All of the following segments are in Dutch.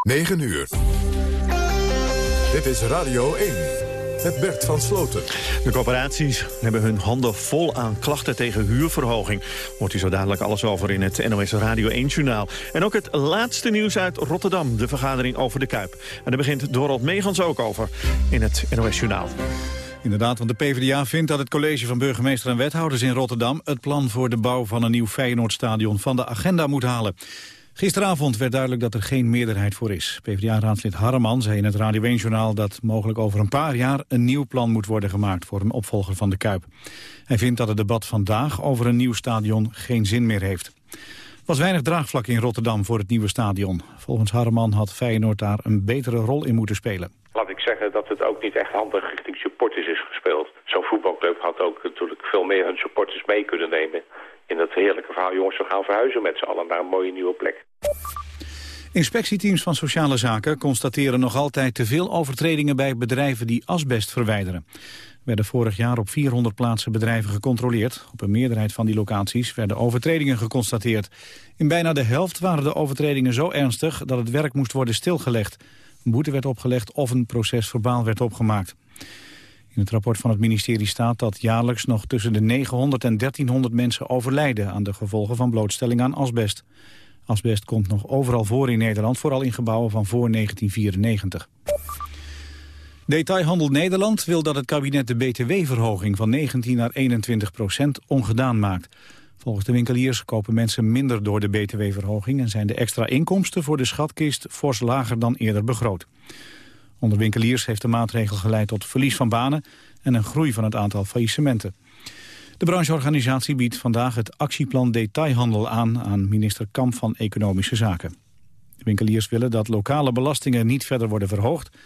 9 uur. Dit is Radio 1. Met Bert van Sloten. De corporaties hebben hun handen vol aan klachten tegen huurverhoging. Hoort u zo dadelijk alles over in het NOS Radio 1-journaal. En ook het laatste nieuws uit Rotterdam, de vergadering over de Kuip. En daar begint Dorald Megans ook over in het NOS-journaal. Inderdaad, want de PvdA vindt dat het college van burgemeester en wethouders in Rotterdam... het plan voor de bouw van een nieuw Feyenoordstadion van de agenda moet halen. Gisteravond werd duidelijk dat er geen meerderheid voor is. PvdA-raadslid Harreman zei in het Radio 1-journaal... dat mogelijk over een paar jaar een nieuw plan moet worden gemaakt... voor een opvolger van de Kuip. Hij vindt dat het debat vandaag over een nieuw stadion geen zin meer heeft. Er was weinig draagvlak in Rotterdam voor het nieuwe stadion. Volgens Harreman had Feyenoord daar een betere rol in moeten spelen. Laat ik zeggen dat het ook niet echt handig richting supporters is gespeeld. Zo'n voetbalclub had ook natuurlijk veel meer hun supporters mee kunnen nemen in dat heerlijke verhaal... jongens, we gaan verhuizen met z'n allen naar een mooie nieuwe plek. Inspectieteams van Sociale Zaken constateren nog altijd te veel overtredingen bij bedrijven die asbest verwijderen. Er werden vorig jaar op 400 plaatsen bedrijven gecontroleerd. Op een meerderheid van die locaties werden overtredingen geconstateerd. In bijna de helft waren de overtredingen zo ernstig dat het werk moest worden stilgelegd. Een boete werd opgelegd of een proces verbaal werd opgemaakt. In het rapport van het ministerie staat dat jaarlijks nog tussen de 900 en 1300 mensen overlijden aan de gevolgen van blootstelling aan asbest. Asbest komt nog overal voor in Nederland, vooral in gebouwen van voor 1994. Detailhandel Nederland wil dat het kabinet de btw-verhoging van 19 naar 21 procent ongedaan maakt. Volgens de winkeliers kopen mensen minder door de btw-verhoging... en zijn de extra inkomsten voor de schatkist fors lager dan eerder begroot. Onder winkeliers heeft de maatregel geleid tot verlies van banen en een groei van het aantal faillissementen. De brancheorganisatie biedt vandaag het actieplan detailhandel aan aan minister Kamp van Economische Zaken. De winkeliers willen dat lokale belastingen niet verder worden verhoogd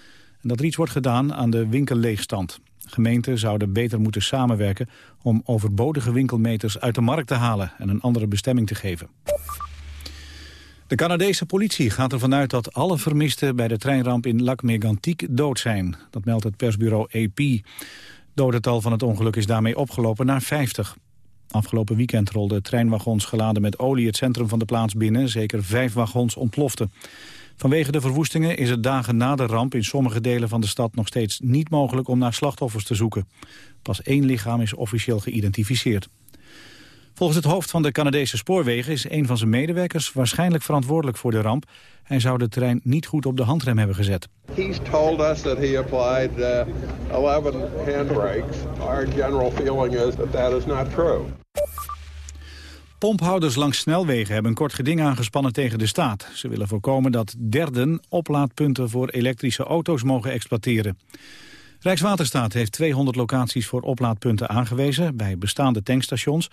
en dat er iets wordt gedaan aan de winkelleegstand. Gemeenten zouden beter moeten samenwerken om overbodige winkelmeters uit de markt te halen en een andere bestemming te geven. De Canadese politie gaat ervan uit dat alle vermisten bij de treinramp in Lac Mégantic dood zijn. Dat meldt het persbureau AP. Dodental van het ongeluk is daarmee opgelopen naar 50. Afgelopen weekend rolden treinwagons geladen met olie het centrum van de plaats binnen. Zeker vijf wagons ontploften. Vanwege de verwoestingen is het dagen na de ramp in sommige delen van de stad nog steeds niet mogelijk om naar slachtoffers te zoeken. Pas één lichaam is officieel geïdentificeerd. Volgens het hoofd van de Canadese spoorwegen is een van zijn medewerkers waarschijnlijk verantwoordelijk voor de ramp. Hij zou de trein niet goed op de handrem hebben gezet. He's told us that he applied uh, 11 handbrakes. Our general feeling is that that is not true. Pomphouders langs snelwegen hebben een kort geding aangespannen tegen de staat. Ze willen voorkomen dat derden oplaadpunten voor elektrische auto's mogen exploiteren. Rijkswaterstaat heeft 200 locaties voor oplaadpunten aangewezen bij bestaande tankstations.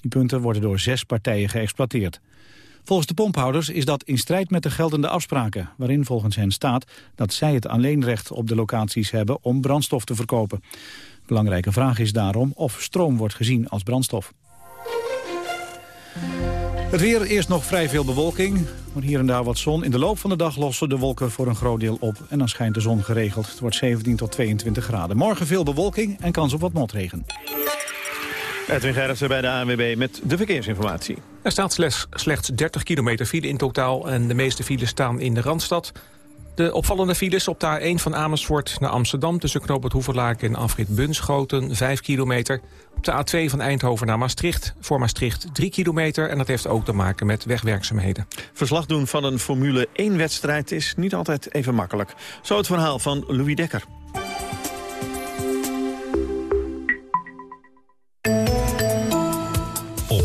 Die punten worden door zes partijen geëxploiteerd. Volgens de pomphouders is dat in strijd met de geldende afspraken... waarin volgens hen staat dat zij het alleenrecht op de locaties hebben om brandstof te verkopen. Belangrijke vraag is daarom of stroom wordt gezien als brandstof. Het weer, eerst nog vrij veel bewolking, maar hier en daar wat zon. In de loop van de dag lossen de wolken voor een groot deel op en dan schijnt de zon geregeld. Het wordt 17 tot 22 graden. Morgen veel bewolking en kans op wat motregen. Edwin Gerritsen bij de ANWB met de verkeersinformatie. Er staat slechts, slechts 30 kilometer file in totaal... en de meeste files staan in de Randstad. De opvallende files op de A1 van Amersfoort naar Amsterdam... tussen Knoopert Hoeverlaken en Afrit Bunschoten, 5 kilometer. Op de A2 van Eindhoven naar Maastricht, voor Maastricht 3 kilometer... en dat heeft ook te maken met wegwerkzaamheden. Verslag doen van een Formule 1-wedstrijd is niet altijd even makkelijk. Zo het verhaal van Louis Dekker.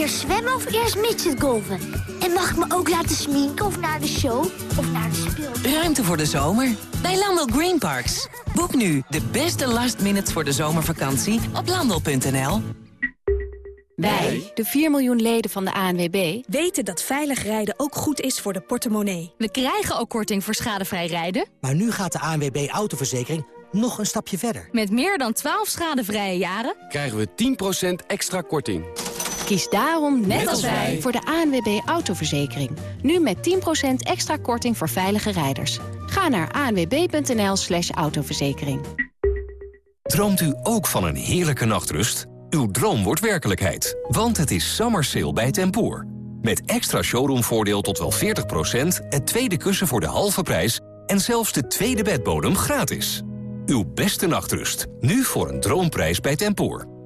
eerst zwemmen of eerst golven? En mag ik me ook laten sminken of naar de show of naar de speel? Ruimte voor de zomer bij Landel Green Parks. Boek nu de beste last minutes voor de zomervakantie op landel.nl. Wij, de 4 miljoen leden van de ANWB, weten dat veilig rijden ook goed is voor de portemonnee. We krijgen ook korting voor schadevrij rijden. Maar nu gaat de ANWB autoverzekering nog een stapje verder. Met meer dan 12 schadevrije jaren krijgen we 10% extra korting. Kies daarom, net als wij, voor de ANWB Autoverzekering. Nu met 10% extra korting voor veilige rijders. Ga naar anwb.nl slash autoverzekering. Droomt u ook van een heerlijke nachtrust? Uw droom wordt werkelijkheid, want het is summer sale bij Tempoor. Met extra showroomvoordeel tot wel 40%, het tweede kussen voor de halve prijs... en zelfs de tweede bedbodem gratis. Uw beste nachtrust, nu voor een droomprijs bij Tempoor.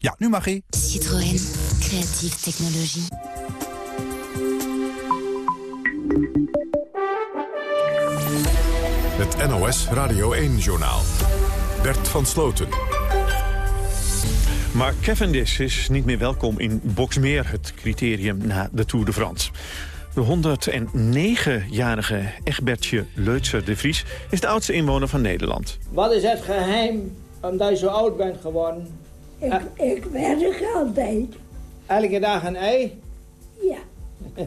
Ja, nu mag ie. Citroën. Creatieve technologie. Het NOS Radio 1-journaal. Bert van Sloten. Maar Cavendish is niet meer welkom in Boxmeer, het criterium na de Tour de France. De 109-jarige Egbertje Leutser de Vries is de oudste inwoner van Nederland. Wat is het geheim omdat je zo oud bent geworden? Ik, ik werk altijd. Elke dag een ei? Ja.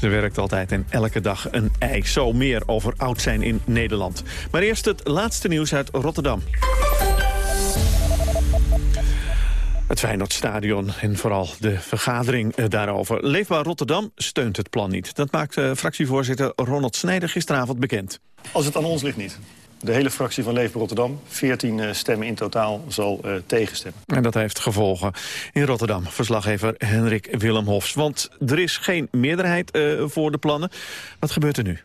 Ze werkt altijd en elke dag een ei. Zo meer over oud zijn in Nederland. Maar eerst het laatste nieuws uit Rotterdam. Het Feyenoordstadion en vooral de vergadering eh, daarover. Leefbaar Rotterdam steunt het plan niet. Dat maakt uh, fractievoorzitter Ronald Snijder gisteravond bekend. Als het aan ons ligt niet. De hele fractie van Leefbaar Rotterdam, 14 uh, stemmen in totaal, zal uh, tegenstemmen. En dat heeft gevolgen in Rotterdam. Verslaggever Henrik Willem Hofs. Want er is geen meerderheid uh, voor de plannen. Wat gebeurt er nu?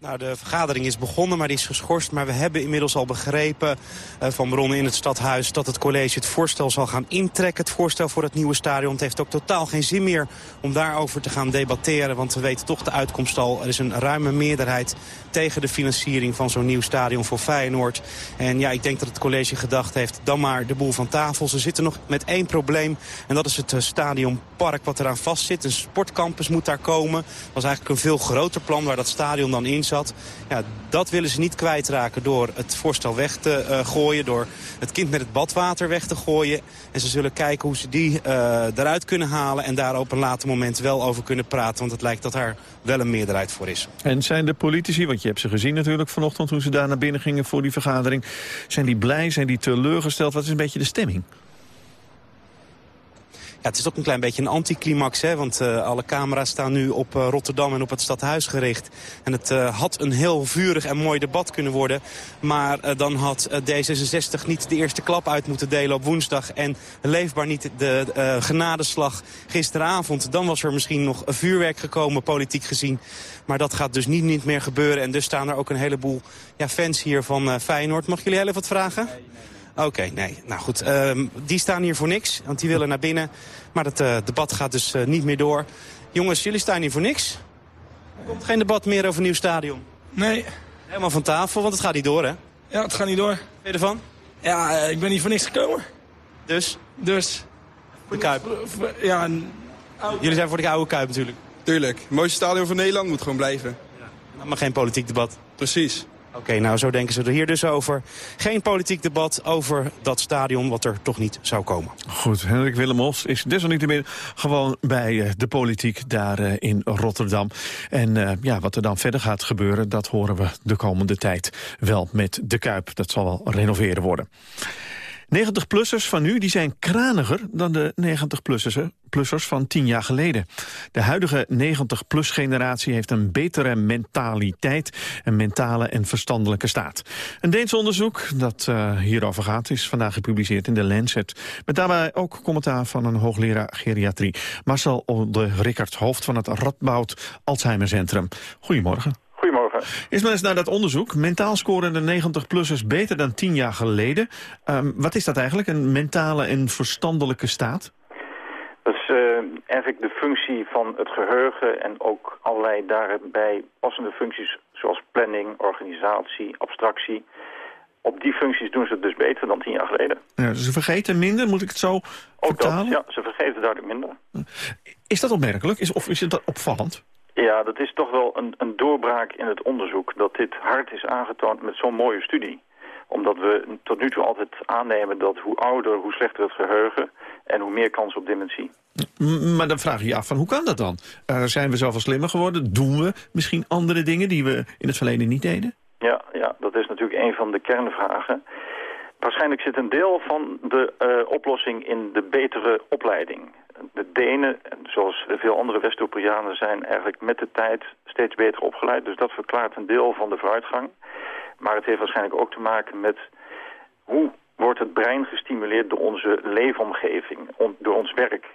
Nou, de vergadering is begonnen, maar die is geschorst. Maar we hebben inmiddels al begrepen uh, van bronnen in het stadhuis... dat het college het voorstel zal gaan intrekken. Het voorstel voor het nieuwe stadion. Het heeft ook totaal geen zin meer om daarover te gaan debatteren. Want we weten toch de uitkomst al. Er is een ruime meerderheid tegen de financiering van zo'n nieuw stadion voor Feyenoord. En ja, ik denk dat het college gedacht heeft, dan maar de boel van tafel. Ze zitten nog met één probleem en dat is het uh, stadionpark wat eraan vastzit. Een sportcampus moet daar komen. Dat was eigenlijk een veel groter plan waar dat stadion dan in zat. Ja, dat willen ze niet kwijtraken door het voorstel weg te uh, gooien. Door het kind met het badwater weg te gooien. En ze zullen kijken hoe ze die uh, eruit kunnen halen. En daar op een later moment wel over kunnen praten. Want het lijkt dat daar wel een meerderheid voor is. En zijn de politici, je hebt ze gezien natuurlijk vanochtend... toen ze daar naar binnen gingen voor die vergadering. Zijn die blij, zijn die teleurgesteld? Wat is een beetje de stemming? Ja, het is ook een klein beetje een anticlimax, hè, want uh, alle camera's staan nu op uh, Rotterdam en op het stadhuis gericht. En het uh, had een heel vurig en mooi debat kunnen worden. Maar dan had D66 niet de eerste klap uit moeten delen op woensdag. En leefbaar niet de genadeslag gisteravond. Dan was er misschien nog vuurwerk gekomen, politiek gezien. Maar dat gaat dus niet, niet meer gebeuren. En dus staan er ook een heleboel ja, fans hier van Feyenoord. Mag jullie heel even wat vragen? Oké, okay, nee. Nou goed, um, die staan hier voor niks, want die willen naar binnen. Maar het uh, debat gaat dus uh, niet meer door. Jongens, jullie staan hier voor niks. Er komt geen debat meer over een nieuw stadion. Nee. Helemaal van tafel, want het gaat niet door, hè? Ja, het gaat niet door. Ben je ervan? Ja, uh, ik ben hier voor niks gekomen. Dus? Dus. De Kuip. Ja, Jullie zijn voor de oude Kuip natuurlijk. Tuurlijk. Het mooiste stadion van Nederland moet gewoon blijven. Ja. Maar geen politiek debat. Precies. Oké, nou zo denken ze er hier dus over. Geen politiek debat over dat stadion wat er toch niet zou komen. Goed, Hendrik Willem Hofs is desalniettemin gewoon bij uh, de politiek daar uh, in Rotterdam. En uh, ja, wat er dan verder gaat gebeuren, dat horen we de komende tijd wel met de Kuip. Dat zal wel renoveren worden. 90-plussers van nu die zijn kraniger dan de 90-plussers van 10 jaar geleden. De huidige 90-plus generatie heeft een betere mentaliteit... een mentale en verstandelijke staat. Een Deens onderzoek dat uh, hierover gaat is vandaag gepubliceerd in de Lancet. Met daarbij ook commentaar van een hoogleraar geriatrie. Marcel de Rickert, hoofd van het Radboud Alzheimer Centrum. Goedemorgen. Eerst maar eens naar dat onderzoek. Mentaal scoren de 90-plussers beter dan 10 jaar geleden. Um, wat is dat eigenlijk, een mentale en verstandelijke staat? Dat is uh, eigenlijk de functie van het geheugen en ook allerlei daarbij passende functies zoals planning, organisatie, abstractie. Op die functies doen ze het dus beter dan tien jaar geleden. Ja, ze vergeten minder, moet ik het zo Ook dat, vertalen? ja, ze vergeven duidelijk minder. Is dat opmerkelijk is, of is het opvallend? Ja, dat is toch wel een, een doorbraak in het onderzoek... dat dit hard is aangetoond met zo'n mooie studie. Omdat we tot nu toe altijd aannemen dat hoe ouder, hoe slechter het geheugen... en hoe meer kans op dementie. Maar dan vraag je je af van hoe kan dat dan? Eh, zijn we zoveel slimmer geworden? Doen we misschien andere dingen die we in het verleden niet deden? Ja, ja, dat is natuurlijk een van de kernvragen. Waarschijnlijk zit een deel van de eh, oplossing in de betere opleiding. De Denen, zoals veel andere West-Europeanen, zijn eigenlijk met de tijd steeds beter opgeleid. Dus dat verklaart een deel van de vooruitgang. Maar het heeft waarschijnlijk ook te maken met hoe wordt het brein gestimuleerd door onze leefomgeving, door ons werk.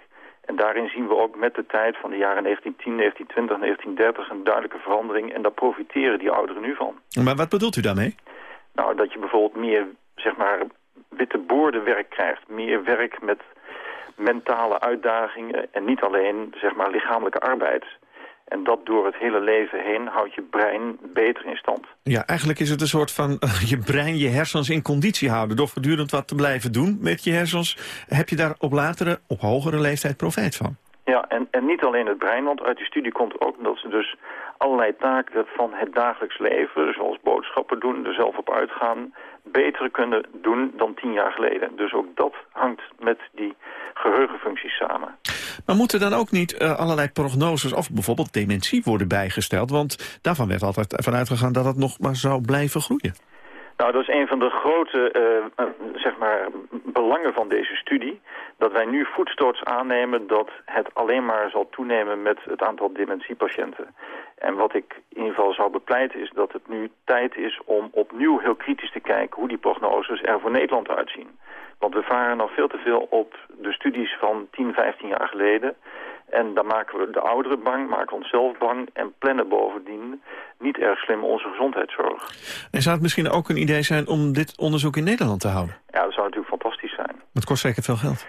En daarin zien we ook met de tijd van de jaren 1910, 1920, 1930 een duidelijke verandering. En daar profiteren die ouderen nu van. Maar wat bedoelt u daarmee? Nou, dat je bijvoorbeeld meer, zeg maar, witte boordenwerk krijgt. Meer werk met mentale uitdagingen en niet alleen, zeg maar, lichamelijke arbeid. En dat door het hele leven heen houdt je brein beter in stand. Ja, eigenlijk is het een soort van eh, je brein, je hersens in conditie houden. Door voortdurend wat te blijven doen met je hersens... heb je daar op latere, op hogere leeftijd profijt van. Ja, en, en niet alleen het brein, want uit die studie komt ook dat ze dus allerlei taken van het dagelijks leven, zoals boodschappen doen, er zelf op uitgaan, beter kunnen doen dan tien jaar geleden. Dus ook dat hangt met die geheugenfuncties samen. Maar moeten dan ook niet eh, allerlei prognoses of bijvoorbeeld dementie worden bijgesteld? Want daarvan werd altijd vanuit gegaan dat het nog maar zou blijven groeien. Nou, dat is een van de grote eh, eh, zeg maar, belangen van deze studie. Dat wij nu voetstoots aannemen dat het alleen maar zal toenemen met het aantal dementiepatiënten. En wat ik in ieder geval zou bepleiten is dat het nu tijd is om opnieuw heel kritisch te kijken hoe die prognoses er voor Nederland uitzien. Want we varen nog veel te veel op de studies van 10, 15 jaar geleden. En dan maken we de ouderen bang, maken onszelf bang en plannen bovendien niet erg slim onze gezondheidszorg. En zou het misschien ook een idee zijn om dit onderzoek in Nederland te houden? Ja, dat zou natuurlijk fantastisch zijn. Het kost zeker veel geld.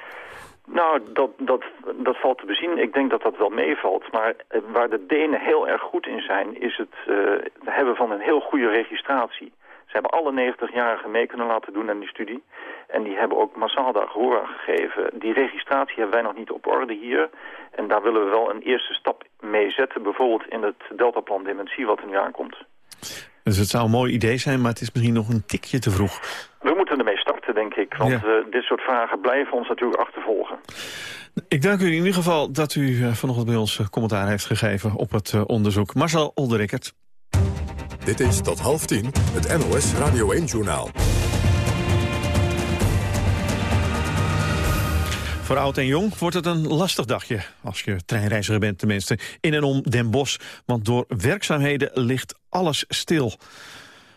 Nou, dat, dat, dat valt te bezien. Ik denk dat dat wel meevalt. Maar eh, waar de Denen heel erg goed in zijn, is het uh, hebben van een heel goede registratie. Ze hebben alle 90-jarigen mee kunnen laten doen aan die studie. En die hebben ook massaal daar gehoor aan gegeven. Die registratie hebben wij nog niet op orde hier. En daar willen we wel een eerste stap mee zetten. Bijvoorbeeld in het deltaplan dementie wat er nu aankomt. Dus het zou een mooi idee zijn, maar het is misschien nog een tikje te vroeg. We moeten ermee starten, denk ik. Want ja. uh, dit soort vragen blijven ons natuurlijk achtervolgen. Ik dank u in ieder geval dat u uh, vanochtend bij ons uh, commentaar heeft gegeven op het onderzoek. Marcel Olderikkert. Dit is tot half tien het NOS Radio 1-journaal. Voor oud en jong wordt het een lastig dagje, als je treinreiziger bent tenminste, in en om Den Bosch. Want door werkzaamheden ligt alles stil.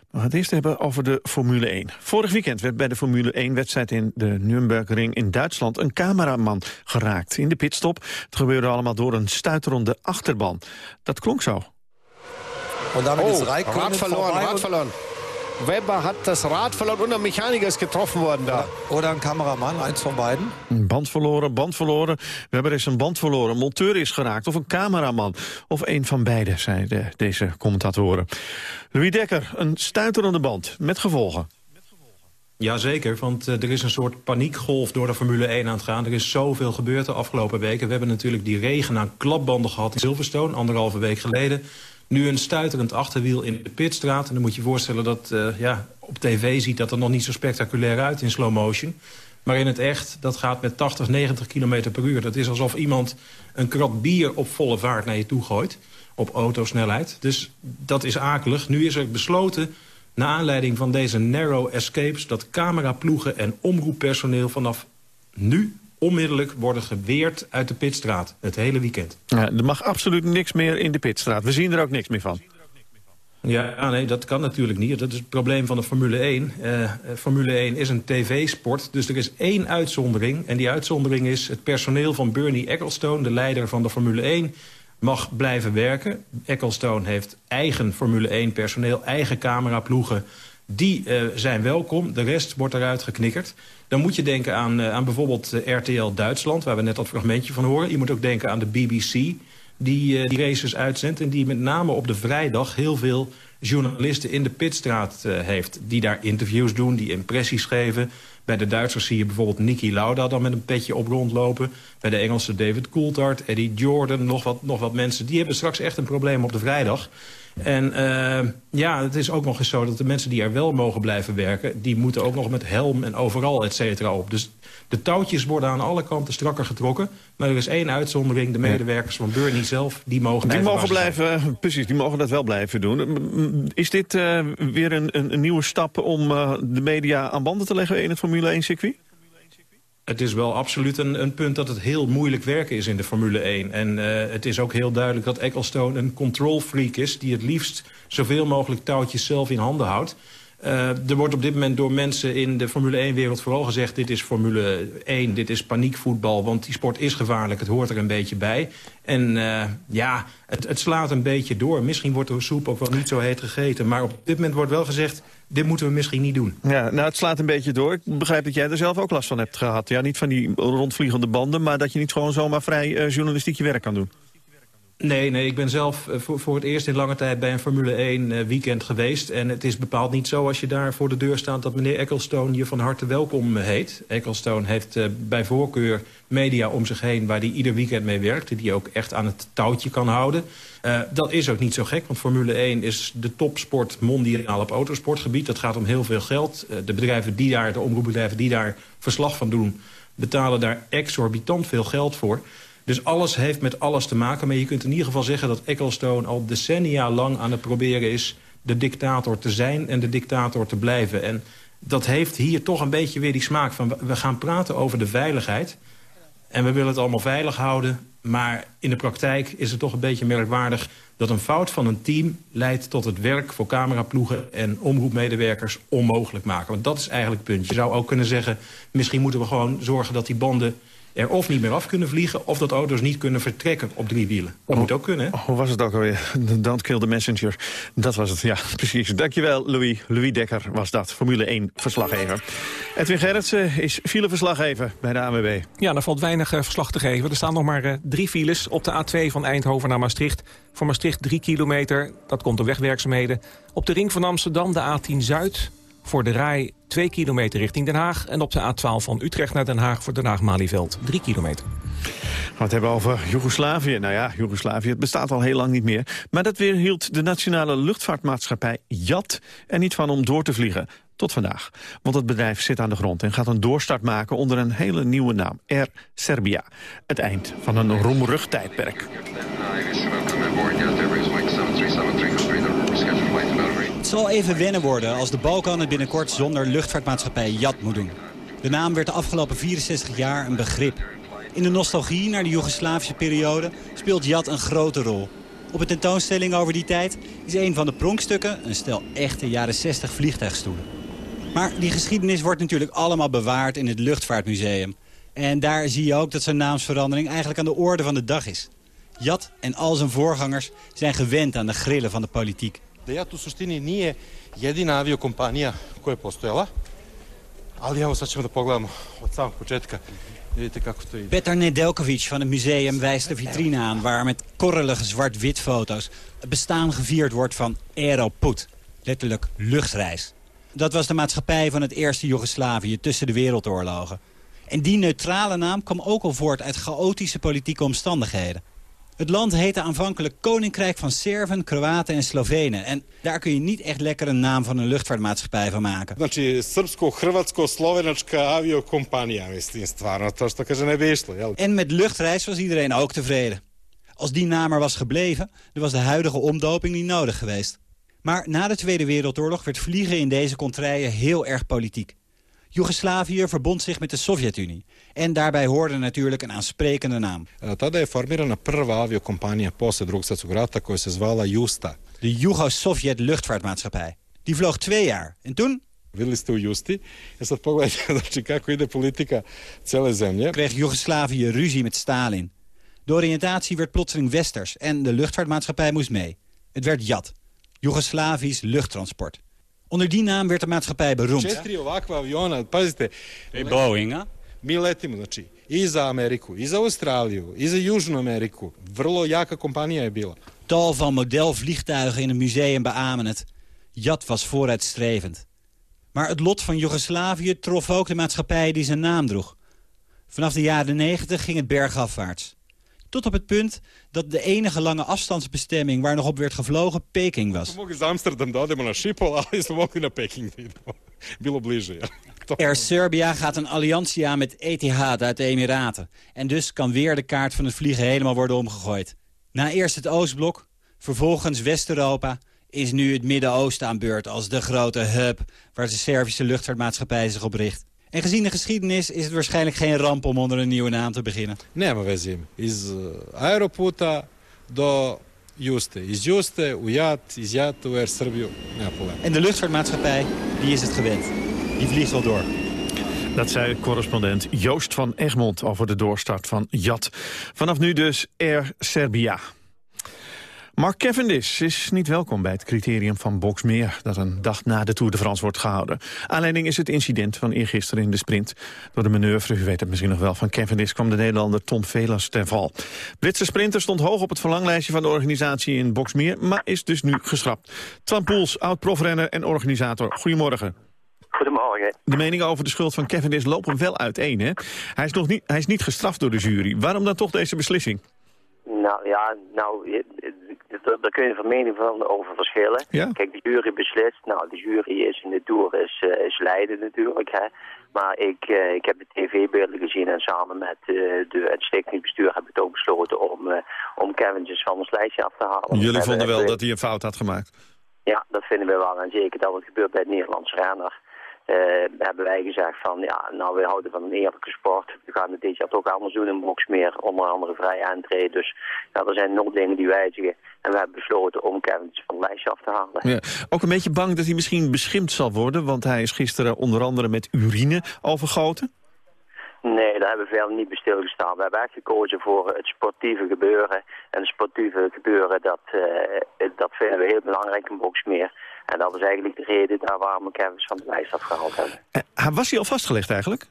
We gaan het eerst hebben over de Formule 1. Vorig weekend werd bij de Formule 1-wedstrijd in de Nürburgring in Duitsland... een cameraman geraakt in de pitstop. Het gebeurde allemaal door een stuiterende achterban. Dat klonk zo. Damit oh, ist Raikkonen Rad verloren, Rad verloren. Webber hat das Rad verloren und ein Mechaniker ist getroffen worden da. Oder ein Kameramann, eins von beiden. Een band verloren, band verloren. Webber is een band verloren, een monteur is geraakt of een cameraman. Of een van beide, zeiden deze commentatoren. Louis Dekker, een stuiterende band met gevolgen. Jazeker, want uh, er is een soort paniekgolf door de Formule 1 aan het gaan. Er is zoveel gebeurd de afgelopen weken. We hebben natuurlijk die regen aan klapbanden gehad in Silverstone, anderhalve week geleden. Nu een stuiterend achterwiel in de pitstraat. En dan moet je je voorstellen dat uh, ja, op tv ziet dat er nog niet zo spectaculair uit in slow motion. Maar in het echt, dat gaat met 80, 90 km per uur. Dat is alsof iemand een krat bier op volle vaart naar je toe gooit. Op autosnelheid. Dus dat is akelig. Nu is er besloten, naar aanleiding van deze narrow escapes... dat cameraploegen en omroeppersoneel vanaf nu onmiddellijk worden geweerd uit de pitstraat. Het hele weekend. Ja, er mag absoluut niks meer in de pitstraat. We zien er ook niks meer van. Ja, nee, dat kan natuurlijk niet. Dat is het probleem van de Formule 1. Uh, Formule 1 is een tv-sport, dus er is één uitzondering. En die uitzondering is het personeel van Bernie Ecclestone... de leider van de Formule 1, mag blijven werken. Ecclestone heeft eigen Formule 1-personeel, eigen cameraploegen... Die uh, zijn welkom, de rest wordt eruit geknikkerd. Dan moet je denken aan, uh, aan bijvoorbeeld uh, RTL Duitsland... waar we net dat fragmentje van horen. Je moet ook denken aan de BBC, die die races uitzendt... en die met name op de vrijdag heel veel journalisten in de pitstraat heeft... die daar interviews doen, die impressies geven... Bij de Duitsers zie je bijvoorbeeld Niki Lauda dan met een petje op rondlopen. Bij de Engelsen David Coulthard, Eddie Jordan, nog wat, nog wat mensen. Die hebben straks echt een probleem op de vrijdag. En uh, ja, het is ook nog eens zo dat de mensen die er wel mogen blijven werken... die moeten ook nog met helm en overal et cetera op. Dus de touwtjes worden aan alle kanten strakker getrokken. Maar er is één uitzondering. De medewerkers van Burnie zelf, die mogen die mogen blijven, Precies, die mogen dat wel blijven doen. Is dit uh, weer een, een, een, nieuwe stap om uh, de media aan banden te leggen in het Formule 1-circuit? Het is wel absoluut een, een, punt dat het heel moeilijk werken is in de Formule 1. En uh, het is ook heel duidelijk dat Ecclestone een control freak is... die het liefst zoveel mogelijk touwtjes zelf in handen houdt. Uh, er wordt op dit moment door mensen in de Formule 1-wereld vooral gezegd... dit is Formule 1, dit is paniekvoetbal, want die sport is gevaarlijk. Het hoort er een beetje bij. En uh, ja, het, het, slaat een beetje door. Misschien wordt de soep ook wel niet zo heet gegeten. Maar op dit moment wordt wel gezegd, dit moeten we misschien niet doen. Ja, nou, het slaat een beetje door. Ik begrijp dat jij er zelf ook last van hebt gehad. Ja, niet van die rondvliegende banden, maar dat je niet gewoon zomaar vrij uh, journalistiek je werk kan doen. Nee, nee, ik ben zelf voor, voor het eerst in lange tijd bij een Formule 1 weekend geweest. En het is bepaald niet zo als je daar voor de deur staat... dat meneer Ecclestone je van harte welkom heet. Ecclestone heeft bij voorkeur media om zich heen... waar hij ieder weekend mee werkt, die ook echt aan het touwtje kan houden. Dat is ook niet zo gek, want Formule 1 is de topsport mondiaal op autosportgebied. Dat gaat om heel veel geld. De bedrijven die daar, de omroepbedrijven die daar verslag van doen... betalen daar exorbitant veel geld voor... Dus alles heeft met alles te maken. Maar je kunt in ieder geval zeggen dat Ecclestone al decennia lang aan het proberen is... de dictator te zijn en de dictator te blijven. En dat heeft hier toch een beetje weer die smaak van... we gaan praten over de veiligheid. En we willen het allemaal veilig houden. Maar in de praktijk is het toch een beetje merkwaardig... dat een fout van een team leidt tot het werk voor cameraploegen... en omroepmedewerkers onmogelijk maken. Want dat is eigenlijk het punt. Je zou ook kunnen zeggen... misschien moeten we gewoon zorgen dat die banden er of niet meer af kunnen vliegen... of dat auto's niet kunnen vertrekken op drie wielen. Dat moet ook kunnen, hè? Hoe was het ook alweer? Don't kill the messenger. Dat was het, ja, precies. Dankjewel, Louis. Louis Dekker was dat, Formule 1-verslaggever. Edwin Gerritsen is fileverslaggever bij de ANWB. Ja, er valt weinig uh, verslag te geven. Er staan nog maar uh, drie files op de A2 van Eindhoven naar Maastricht. Voor Maastricht drie kilometer, dat komt door wegwerkzaamheden. Op de ring van Amsterdam de A10 Zuid voor de rij 2 kilometer richting Den Haag. En op de A12 van Utrecht naar Den Haag voor Den Haag-Malieveld 3 kilometer. We het hebben over Joegoslavië. Nou ja, Joegoslavië, bestaat al heel lang niet meer. Maar dat weer hield de nationale luchtvaartmaatschappij JAT er niet van om door te vliegen. Tot vandaag. Want het bedrijf zit aan de grond en gaat een doorstart maken onder een hele nieuwe naam. Air Serbia. Het eind van een roemrug tijdperk. Zal even wennen worden als de Balkan het binnenkort zonder luchtvaartmaatschappij JAT moet doen. De naam werd de afgelopen 64 jaar een begrip. In de nostalgie naar de Joegoslavische periode speelt JAT een grote rol. Op een tentoonstelling over die tijd is een van de pronkstukken een stel echte jaren 60 vliegtuigstoelen. Maar die geschiedenis wordt natuurlijk allemaal bewaard in het Luchtvaartmuseum. En daar zie je ook dat zijn naamsverandering eigenlijk aan de orde van de dag is. Jat en al zijn voorgangers zijn gewend aan de grillen van de politiek. De Jat u suštini nije jedina aviokompanija koja je postojala. Ali evo sad ćemo da pogledamo od samog početka. Petar Nedelkovic van het museum wijst de vitrine aan... waar met korrelige zwart-wit foto's het bestaan gevierd wordt van Aeroput. Letterlijk luchtreis. Dat was de maatschappij van het eerste Joegoslavië tussen de wereldoorlogen. En die neutrale naam kwam ook al voort uit chaotische politieke omstandigheden. Het land heette aanvankelijk Koninkrijk van Serven, Kroaten en Slovenen. En daar kun je niet echt lekker een naam van een luchtvaartmaatschappij van maken. Znači, srpsko-hrvatsko-slovenačka aviokompanija, mislim, stvarno, to što kaže ne bi išlo, jel? En met luchtreis was iedereen ook tevreden. Als die naam er was gebleven, dan was de huidige omdoping niet nodig geweest. Maar na de Tweede Wereldoorlog werd vliegen in deze contraien heel erg politiek. Joegoslavië verbond zich met de Sovjet-Unie. En daarbij hoorde natuurlijk een aansprekende naam. Tada je formirana prva aviokompanija posle drugog svjetskog rata koja se zvala Justa. De Jugo-Sovjet luchtvaartmaatschappij. Die vloog twee jaar. En toen? Vidjeli ste u Justi. En sad pogledajte znači, kako ide politika cele zemlje. Kreeg Joegoslavië ruzie met Stalin. De oriëntatie werd plotseling westers en de luchtvaartmaatschappij moest mee. Het werd JAT. Joegoslavisch luchttransport. Onder die naam werd de maatschappij beroemd. Četiri ovakva aviona, pazite. Hey, Boeing, hè? Mi letimo, znači, i za Ameriku, i za Australiju, i za Južnu Ameriku. Vrlo jaka kompanija je bila. Tal van modelvliegtuigen in het museum beamen het. Jat was vooruitstrevend. Maar het lot van Joegoslavië trof ook de maatschappij die zijn naam droeg. Vanaf de jaren 90 ging het bergafwaarts. Tot op het punt dat de enige lange afstandsbestemming waar nog op werd gevlogen Peking was. We mogen Amsterdam da odemo na Schiphol, ali smo mogli na Peking. Bilo bliže, ja. Air Serbia gaat een alliantie aan met Etihad uit de Emiraten. En dus kan weer de kaart van het vliegen helemaal worden omgegooid. Na eerst het Oostblok, vervolgens West-Europa... is nu het Midden-Oosten aan beurt als de grote hub... waar de Servische luchtvaartmaatschappij zich op richt. En gezien de geschiedenis is het waarschijnlijk geen ramp om onder een nieuwe naam te beginnen. Nema veze. Iz uh, aeroputa do Juste. Iz Juste u Jat, iz Jat probleem. En de luchtvaartmaatschappij, die is het gewend. Die vliegt wel door. Dat zei correspondent Joost van Egmond over de doorstart van JAT. Vanaf nu dus Air Serbia. Mark Cavendish is niet welkom bij het criterium van Boxmeer... dat een dag na de Tour de France wordt gehouden. Aanleiding is het incident van eergisteren in de sprint. Door de manoeuvre, u weet het misschien nog wel, van Cavendish... kwam de Nederlander Tom Velas ten val. Britse sprinter stond hoog op het verlanglijstje van de organisatie in Boxmeer... maar is dus nu geschrapt. Twan Poels, oud-profrenner en organisator. Goedemorgen. Goedemorgen. De meningen over de schuld van Cavendish lopen wel uiteen, hè? Hij is, nog niet, hij is niet gestraft door de jury. Waarom dan toch deze beslissing? Nou ja, nou, daar kun je van mening van over verschillen. Ja? Kijk, de jury beslist. Nou, de jury is in de Tour is, eh, is Leiden natuurlijk. Hè. Maar ik, eh, ik heb de tv-beelden gezien en samen met eh, de, het stichtingsbestuur hebben we het ook besloten om, om Cavendish van ons lijstje af te halen. Jullie vonden wel dat hij een fout had gemaakt. Ja, dat vinden we wel. En zeker dat het gebeurt bij het Nederlandse renner. Eh, hebben wij gezegd van, ja, nou, we houden van een eerlijke sport. We gaan het dit jaar toch anders doen in Boxmeer. Onder andere vrij aantreden. Dus ja, er zijn nog dingen die wijzigen. En we hebben besloten om Kevin van het lijstje af te halen. Ja. Ook een beetje bang dat hij misschien beschimpt zal worden... want hij is gisteren onder andere met urine overgoten. Nee, daar hebben we verder niet bij stilgestaan. We hebben echt gekozen voor het sportieve gebeuren. En het sportieve gebeuren, dat, eh, dat vinden we heel belangrijk in Boxmeer. En dat is eigenlijk de reden daar waarom we Kevin van het lijst afgehaald hebben. Eh, was hij al vastgelegd eigenlijk?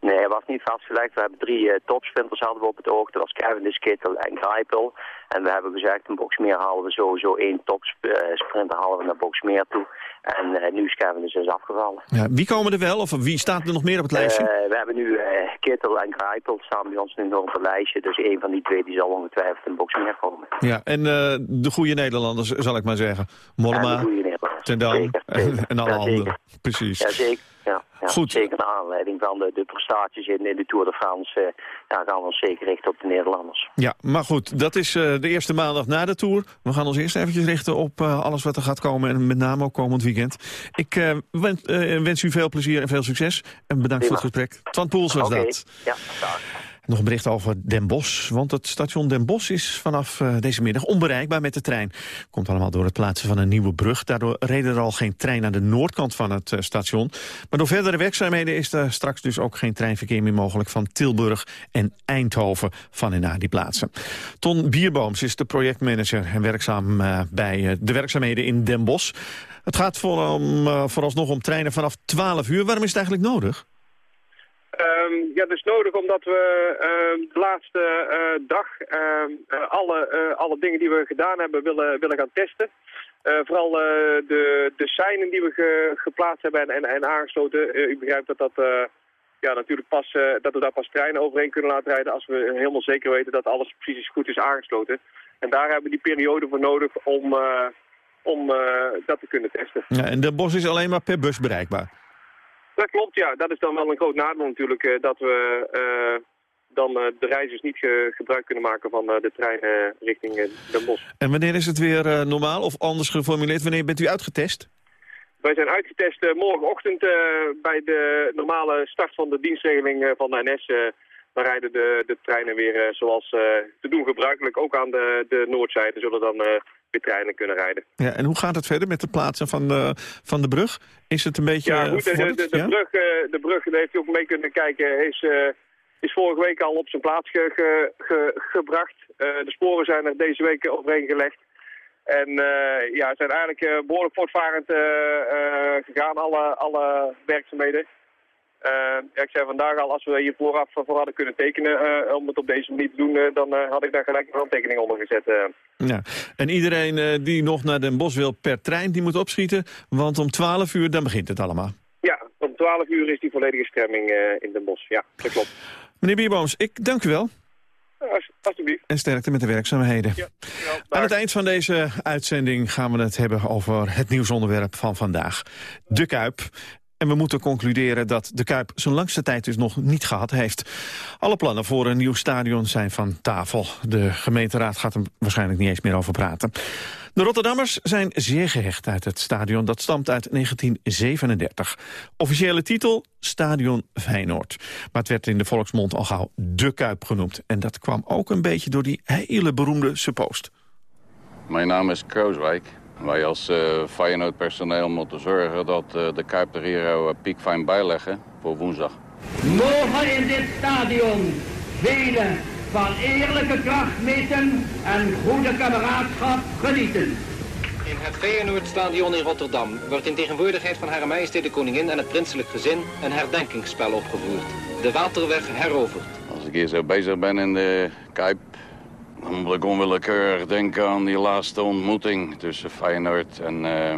Nee, hij was niet vastgelegd. We hebben drie eh, topsprinters hadden we op het oog. Dat was Cavendish, Kittel en Greipel. En we hebben gezegd, in Boxmeer halen we sowieso één topsprinter halen we naar Boxmeer toe. En eh, nu is Cavendish dus afgevallen. Ja, wie komen er wel of wie staat er nog meer op het lijstje? Eh, we hebben nu eh, Kittel en Greipel staan bij ons nu nog op het lijstje. Dus één van die twee die zal ongetwijfeld in Boxmeer komen. Ja, en eh, de goede Nederlanders, zal ik maar zeggen. Mollema, de goede Nederlanders. Ten Dam Zeker, en, alle Ja, anderen. Precies. Ja, zeker. Ja, ja, Goed. Zeker naar aanleiding van de, de prestaties in, in de Tour de France. eh, ja, gaan we ons zeker richten op de Nederlanders. Ja, maar goed, dat is eh, de eerste maandag na de Tour. We gaan ons eerst eventjes richten op eh, alles wat er gaat komen... en met name ook komend weekend. Ik wens, wens u veel plezier en veel succes. En bedankt voor het gesprek. Twan Poels was Oké, dat. Ja, dag. Nog een bericht over Den Bosch, want het station Den Bosch is vanaf eh, deze middag onbereikbaar met de trein. Komt allemaal door het plaatsen van een nieuwe brug. Daardoor reden er al geen trein aan de noordkant van het eh, station. Maar door verdere werkzaamheden is er straks dus ook geen treinverkeer meer mogelijk van Tilburg en Eindhoven van en naar die plaatsen. Ton Bierbooms is de projectmanager en werkzaam eh, bij de werkzaamheden in Den Bosch. Het gaat voor, om, vooralsnog om treinen vanaf 12 uur. Waarom is het eigenlijk nodig? Ehm, ja, dat is nodig omdat we ehm, de laatste eh, dag ehm, eh, alle, eh, alle dingen die we gedaan hebben willen, willen gaan testen. Vooral de, de seinen die we ge- geplaatst hebben en, en, en aangesloten. U begrijpt dat, dat, ja, natuurlijk pas, dat we daar pas treinen overheen kunnen laten rijden als we helemaal zeker weten dat alles precies goed is aangesloten. En daar hebben we die periode voor nodig om, om dat te kunnen testen. Ja, en Den Bosch is alleen maar per bus bereikbaar. Dat klopt, ja. Dat is dan wel een groot nadeel natuurlijk, eh, dat we eh, dan eh, de reizigers niet ge- gebruik kunnen maken van de trein eh, richting Den Bosch. En wanneer is het weer normaal of anders geformuleerd? Wanneer bent u uitgetest? Wij zijn uitgetest morgenochtend bij de normale start van de dienstregeling van de NS. dan rijden de, de treinen weer zoals te doen gebruikelijk. Ook aan de, de noordzijde zullen dan weer treinen kunnen rijden. Ja, en hoe gaat het verder met het plaatsen van de, van de brug? Is het een beetje Ja, eh, goed, de, de, de, Ja? brug, eh, de brug, daar heeft u ook mee kunnen kijken, is, eh, is vorige week al op zijn plaats ge- ge- ge- gebracht. De sporen zijn er deze week overheen gelegd. En ja, zijn eigenlijk eh, behoorlijk voortvarend gegaan, alle, alle werkzaamheden. Eh, ja, ik zei vandaag al, als we hier vooraf voor hadden kunnen tekenen eh, om het op deze manier te doen, eh, dan had ik daar gelijk een handtekening onder gezet. Ja. En iedereen die nog naar Den Bosch wil per trein, die moet opschieten. Want om 12 uur, dan begint het allemaal. 12 uur is die volledige stemming in Den Bosch. Ja, dat klopt. Meneer Bierbooms, ik dank u wel. Als, alsjeblieft. En sterkte met de werkzaamheden. Ja, Aan het eind van deze uitzending gaan we het hebben over het nieuwsonderwerp van vandaag. De Kuip. En we moeten concluderen dat de Kuip zijn langste tijd dus nog niet gehad heeft. Alle plannen voor een nieuw stadion zijn van tafel. De gemeenteraad gaat er waarschijnlijk niet eens meer over praten. De Rotterdammers zijn zeer gehecht uit het stadion. Dat stamt uit 1937. Officiële titel Stadion Feyenoord. Maar het werd in de volksmond al gauw De Kuip genoemd. En dat kwam ook een beetje door die hele beroemde suppost. Mijn naam is Krooswijk. Wij als uh, Feyenoord personeel moeten zorgen dat uh, de Kuip er hier uh, piekfijn bijleggen voor woensdag. Mogen in dit stadion velen van eerlijke kracht meten en goede kameraadschap genieten. In het Feyenoordstadion in Rotterdam wordt in tegenwoordigheid van Hare Majesteit de Koningin en het prinselijk gezin een herdenkingsspel opgevoerd. De Waterweg heroverd. Als ik hier zo bezig ben in de Kuip, dan moet ik onwillekeurig denken aan die laatste ontmoeting tussen Feyenoord en, uh,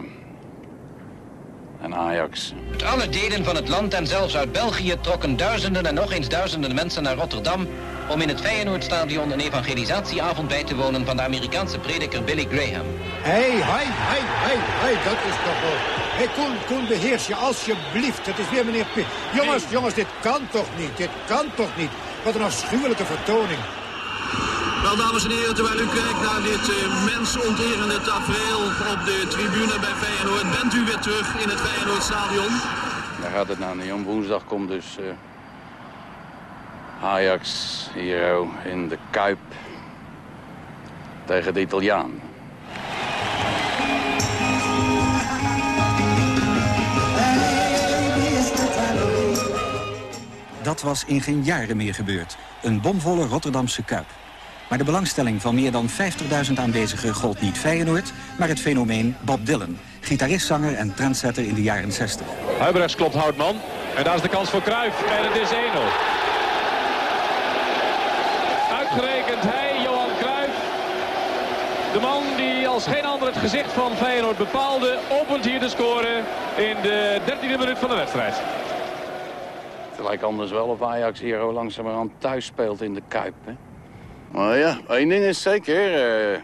en Ajax. Uit alle delen van het land en zelfs uit België trokken duizenden en nog eens duizenden mensen naar Rotterdam om in het Feyenoordstadion een evangelisatieavond bij te wonen van de Amerikaanse prediker Billy Graham. Hé, hé, hé, hé, dat is toch wel... Hé, hey, Koen, Koen, beheers je alsjeblieft. Het is weer meneer Pitt. Jongens, jongens, dit kan toch niet? Dit kan toch niet? Wat een afschuwelijke vertoning. Wel, dames en heren, terwijl u kijkt naar dit uh, mensonterende tafereel op de tribune bij Feyenoord, bent u weer terug in het Feyenoordstadion? Daar gaat het nou niet om. Woensdag komt dus uh, Ajax hier in de Kuip tegen de Italiaan. Dat was in geen jaren meer gebeurd. Een bomvolle Rotterdamse Kuip. Maar de belangstelling van meer dan 50.000 aanwezigen gold niet Feyenoord... maar het fenomeen Bob Dylan. Gitarist, zanger en trendsetter in de jaren 60. Huibrechts klopt Houtman. En daar is de kans voor Cruijff. En het is 1-0. Uitgerekend hij, Johan Cruijff. De man die als geen ander het gezicht van Feyenoord bepaalde... opent hier te scoren in de 13e minuut van de wedstrijd. Het lijkt anders wel of Ajax hier langzamerhand thuis speelt in de Kuip. Hè? Maar ja, één ding is zeker. Uh,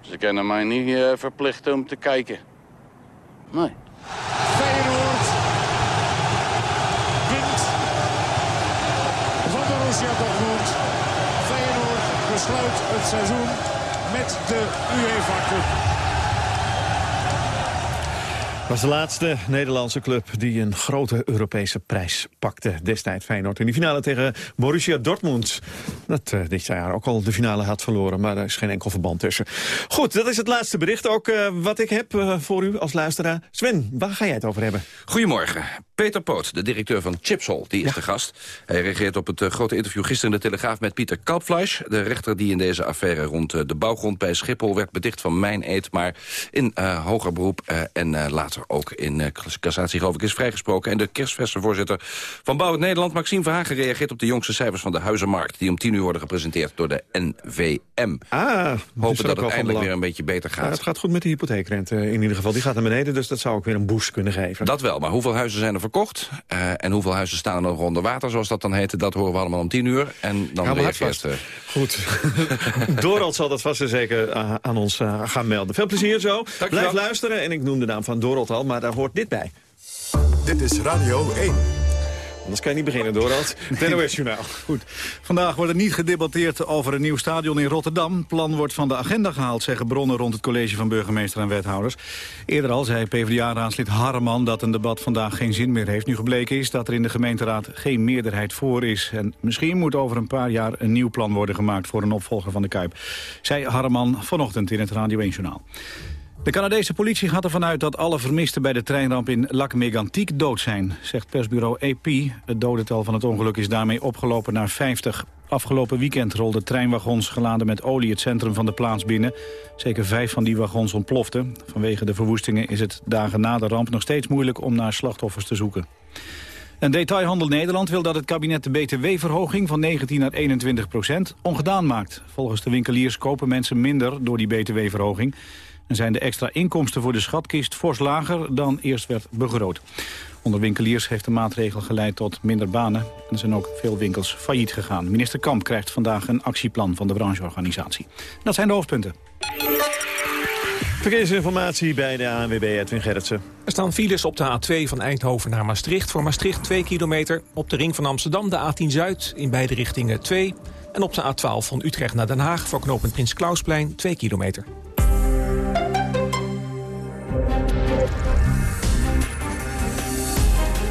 ze kunnen mij niet uh, verplichten om te kijken. Nee. Feyenoord wint van Borussia Dortmund. Feyenoord besluit het seizoen met de UEFA Cup was de laatste Nederlandse club die een grote Europese prijs pakte. Destijds Feyenoord in die finale tegen Borussia Dortmund. Dat uh, dit jaar ook al de finale had verloren, maar er is geen enkel verband tussen. Goed, dat is het laatste bericht ook uh, wat ik heb uh, voor u als luisteraar. Sven, waar ga jij het over hebben? Goedemorgen. Peter Poot, de directeur van Chipsol, die is ja. de gast. Hij reageert op het grote interview gisteren in de Telegraaf met Pieter Kalpfleisch. De rechter die in deze affaire rond de bouwgrond bij Schiphol werd bedicht van mijn eet... maar in hoger beroep en later ook in uh, cassatie geloof ik is vrijgesproken. En de kerstvestenvoorzitter van Bouw het Nederland, Maxime Verhagen... reageert op de jongste cijfers van de huizenmarkt... die om tien uur worden gepresenteerd door de NVM. Ah, Hopen dat het eindelijk weer een beetje beter gaat. Ja, het gaat goed met de hypotheekrente in ieder geval. Die gaat naar beneden, dus dat zou ook weer een boost kunnen geven. Dat wel, maar hoeveel huizen zijn er verkocht? Uh, en hoeveel huizen staan er nog onder water, zoals dat dan heet? Dat horen we allemaal om tien uur. En dan vast. Uh... Goed. Dorald zal dat vast en zeker aan ons gaan melden. Veel plezier zo. Dank Blijf luisteren. En ik noem de naam van Dorald al, maar daar hoort dit bij. Dit is Radio 1. Anders kan je niet beginnen, Dorald. Het NOS-journaal. Goed. Vandaag wordt er niet gedebatteerd over een nieuw stadion in Rotterdam. Plan wordt van de agenda gehaald, zeggen bronnen rond het college van burgemeester en wethouders. Eerder al zei PvdA-raadslid Harreman dat een debat vandaag geen zin meer heeft. Nu gebleken is dat er in de gemeenteraad geen meerderheid voor is. En misschien moet over een paar jaar een nieuw plan worden gemaakt voor een opvolger van de Kuip. Zei Harreman vanochtend in het Radio 1-journaal. De Canadese politie gaat ervan uit dat alle vermisten bij de treinramp in Lac Mégantic dood zijn, zegt persbureau AP. Het dodental van het ongeluk is daarmee opgelopen naar 50. Afgelopen weekend rolden treinwagons geladen met olie het centrum van de plaats binnen. Zeker vijf van die wagons ontploften. Vanwege de verwoestingen is het dagen na de ramp nog steeds moeilijk om naar slachtoffers te zoeken. En Detailhandel Nederland wil dat het kabinet de btw-verhoging van 19 naar 21 procent ongedaan maakt. Volgens de winkeliers kopen mensen minder door die btw-verhoging en zijn de extra inkomsten voor de schatkist fors lager dan eerst werd begroot. Onder winkeliers heeft de maatregel geleid tot minder banen. En er zijn ook veel winkels failliet gegaan. Minister Kamp krijgt vandaag een actieplan van de brancheorganisatie. Dat zijn de hoofdpunten. Verkeersinformatie bij de ANWB Edwin Gerritsen. Er staan files op de A2 van Eindhoven naar Maastricht. Voor Maastricht 2 kilometer. Op de ring van Amsterdam de A10 Zuid in beide richtingen 2. En op de A12 van Utrecht naar Den Haag voor knooppunt Prins Klausplein 2 kilometer.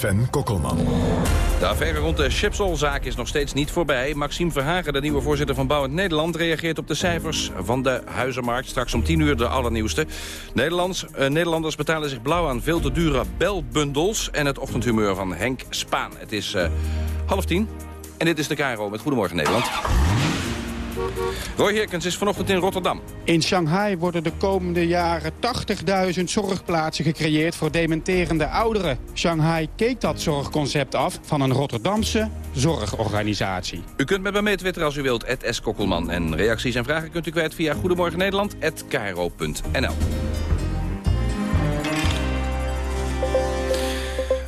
Sven Kokkelman. De affaire rond de Chipsol-zaak is nog steeds niet voorbij. Maxime Verhagen, de nieuwe voorzitter van Bouwend Nederland... reageert op de cijfers van de huizenmarkt. Straks om 10 uur de allernieuwste. Nederlands, eh, Nederlanders betalen zich blauw aan veel te dure belbundels... en het ochtendhumeur van Henk Spaan. Het is eh, half tien en dit is de KRO met Goedemorgen Nederland. Roy Herkens is vanochtend in Rotterdam. In Shanghai worden de komende jaren 80.000 zorgplaatsen gecreëerd voor dementerende ouderen. Shanghai keek dat zorgconcept af van een Rotterdamse zorgorganisatie. U kunt met me mee twitteren als u wilt, S. Kokkelman. En reacties en vragen kunt u kwijt via Goedemorgen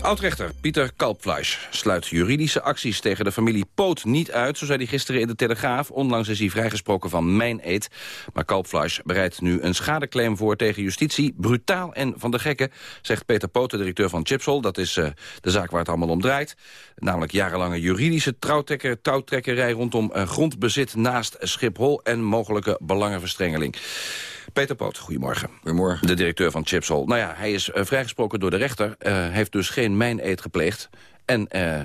Oudrechter Pieter Kalpfleisch sluit juridische acties tegen de familie Poot niet uit. Zo zei hij gisteren in de Telegraaf. Onlangs is hij vrijgesproken van mijn eet. Maar Kalpfleisch bereidt nu een schadeclaim voor tegen justitie. Brutaal en van de gekken, zegt Peter Poot, de directeur van Chipsol. Dat is uh, de zaak waar het allemaal om draait. Namelijk jarenlange juridische trouwtrekker, touwtrekkerij... rondom uh, grondbezit naast Schiphol en mogelijke belangenverstrengeling. Peter Poot, goedemorgen. Goedemorgen. De directeur van Chipsol. Nou ja, hij is uh, vrijgesproken door de rechter. Uh, heeft dus geen mijn-eed gepleegd. En uh,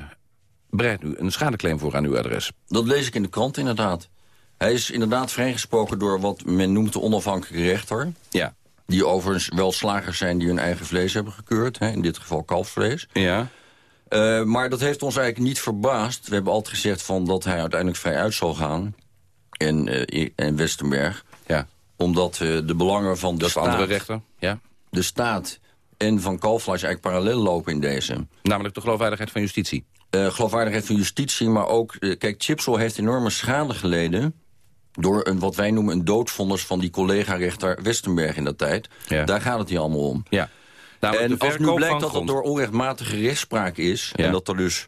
bereidt nu een schadeclaim voor aan uw adres. Dat lees ik in de krant inderdaad. Hij is inderdaad vrijgesproken door wat men noemt de onafhankelijke rechter. Ja. Die overigens wel slagers zijn die hun eigen vlees hebben gekeurd. Hè, in dit geval kalfsvlees. Ja. Uh, maar dat heeft ons eigenlijk niet verbaasd. We hebben altijd gezegd van dat hij uiteindelijk vrij uit zal gaan. In, uh, in Westenberg. Ja omdat uh, de belangen van de dat staat... andere rechter, ja. De staat en van Kalfleisch eigenlijk parallel lopen in deze. Namelijk de geloofwaardigheid van justitie. Uh, geloofwaardigheid van justitie, maar ook... Uh, kijk, Chipsel heeft enorme schade geleden... door een, wat wij noemen een doodvonnis van die collega-rechter Westenberg in dat tijd. Ja. Daar gaat het hier allemaal om. Ja. Namelijk en als nu blijkt dat dat door onrechtmatige rechtspraak is... Ja. en dat er dus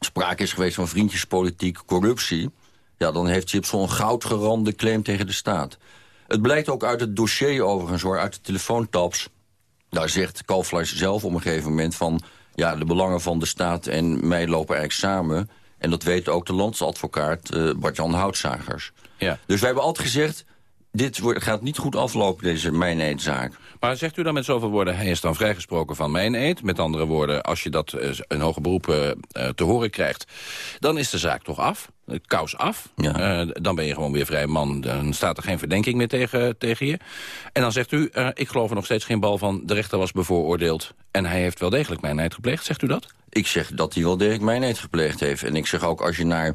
sprake is geweest van vriendjespolitiek, corruptie... ja, dan heeft Chipsel een goudgerande claim tegen de staat. Het blijkt ook uit het dossier overigens, hoor, uit de telefoontaps. Daar zegt Kalfleisch zelf op een gegeven moment van... ja, de belangen van de staat en mij lopen eigenlijk samen. En dat weet ook de landsadvocaat uh, Bart-Jan Houtzagers. Ja. Dus wij hebben altijd gezegd... dit wordt, gaat niet goed aflopen, deze mijn-eetzaak. Maar zegt u dan met zoveel woorden... hij is dan vrijgesproken van mijn eet? Met andere woorden, als je dat uh, een hoger beroep uh, te horen krijgt... dan is de zaak toch af? Kous af. Ja. Uh, dan ben je gewoon weer vrij man. Dan staat er geen verdenking meer tegen, tegen je. En dan zegt u, uh, ik geloof er nog steeds geen bal van... de rechter was bevooroordeeld en hij heeft wel degelijk mijnheid gepleegd. Zegt u dat? Ik zeg dat hij wel degelijk mijnheid gepleegd heeft. En ik zeg ook, als je naar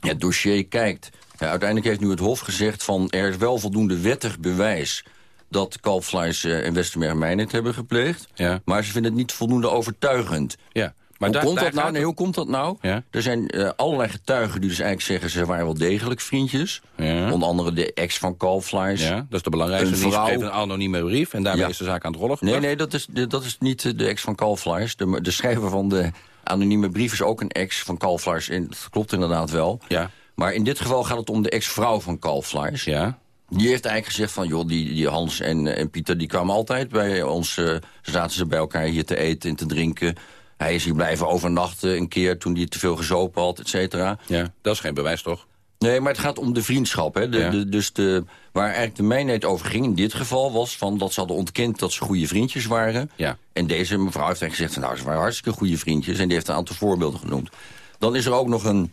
het dossier kijkt... Ja, uiteindelijk heeft nu het Hof gezegd van... er is wel voldoende wettig bewijs dat Kalfvlees uh, en Westerberg mijnheid hebben gepleegd. Ja. Maar ze vinden het niet voldoende overtuigend. Ja. Maar hoe, daar, komt daar dat nou? gaat nee, hoe komt dat nou? Er zijn uh, allerlei getuigen die dus eigenlijk zeggen... ze waren wel degelijk vriendjes. Ja. Onder andere de ex van Kalfvlees. Ja, dat is de belangrijkste. Een Die vrouw... schreef een anonieme brief en daarmee Ja. is de zaak aan het rollen Nee, gebracht. nee, dat is, dat is niet de ex van Kalfvlees. De, de schrijver van de anonieme brief is ook een ex van Kalfvlees. En dat klopt inderdaad wel. Ja. Maar in dit geval gaat het om de ex-vrouw van Kalfvlees. Ja. Die heeft eigenlijk gezegd van, joh, die, die Hans en, en Pieter... die kwamen altijd bij ons, uh, zaten ze bij elkaar hier te eten en te drinken. Hij is hier blijven overnachten een keer toen hij te veel gezopen had, et cetera. Ja, dat is geen bewijs, toch? Nee, maar het gaat om de vriendschap. Hè? De, Ja. de, dus de, waar eigenlijk de mijnheid over ging in dit geval was... Van dat ze hadden ontkend dat ze goede vriendjes waren. Ja. En deze mevrouw heeft eigenlijk gezegd... Van, nou, ze waren hartstikke goede vriendjes. En die heeft een aantal voorbeelden genoemd. Dan is er ook nog een,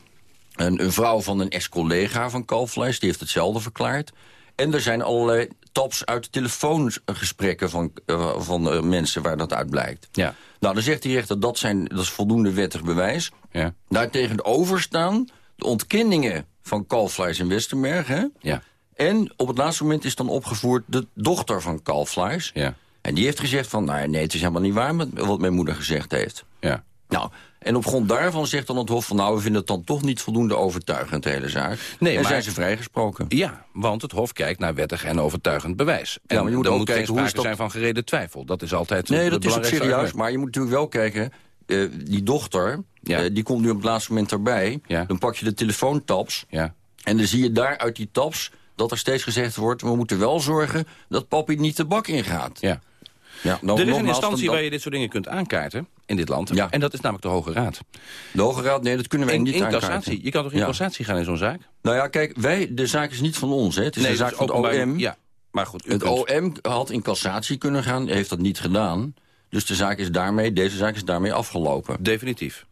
een, een vrouw van een ex-collega van Kalfvlees. Die heeft hetzelfde verklaard. En er zijn allerlei taps uit telefoongesprekken van, uh, van uh, mensen waar dat uit blijkt. Ja. Nou, dan zegt die rechter dat, zijn, dat is voldoende wettig bewijs. Ja. Daartegenover staan de ontkenningen van Kalfvlees en Westerberg. Hè? Ja. En op het laatste moment is dan opgevoerd de dochter van Kalfvlees. Ja. En die heeft gezegd van, nou, nee, het is helemaal niet waar wat mijn moeder gezegd heeft. Ja. Nou, en op grond daarvan zegt dan het Hof van... nou, we vinden het dan toch niet voldoende overtuigend, de hele zaak. Nee, en maar- zijn ze vrijgesproken. Ja, want het Hof kijkt naar wettig en overtuigend bewijs. En Ja, maar je moet er ook moet kijken, hoe is dat- zijn van gereden twijfel. Dat is altijd Nee, dat is ook serieus. argument. Maar je moet natuurlijk wel kijken... eh, die dochter, eh, die komt nu op het laatste moment erbij. Dan pak je de telefoontaps. Ja. En dan zie je daar uit die taps dat er steeds gezegd wordt... we moeten wel zorgen dat papi niet de bak ingaat. Ja. Ja, er is een instantie waar je dit soort dingen kunt aankaarten in dit land. Ja. En dat is namelijk de Hoge Raad. De Hoge Raad, nee, dat kunnen wij in, niet in aankaarten. cassatie. Je kan toch in Ja. cassatie gaan in zo'n zaak? Nou ja, kijk, wij, de zaak is niet van ons, hè. Het is Nee, dat zaak van het OM. ja, maar goed, Het kunt- OM had in cassatie kunnen gaan, heeft dat niet gedaan. Dus de zaak is daarmee, deze zaak is daarmee afgelopen. Definitief.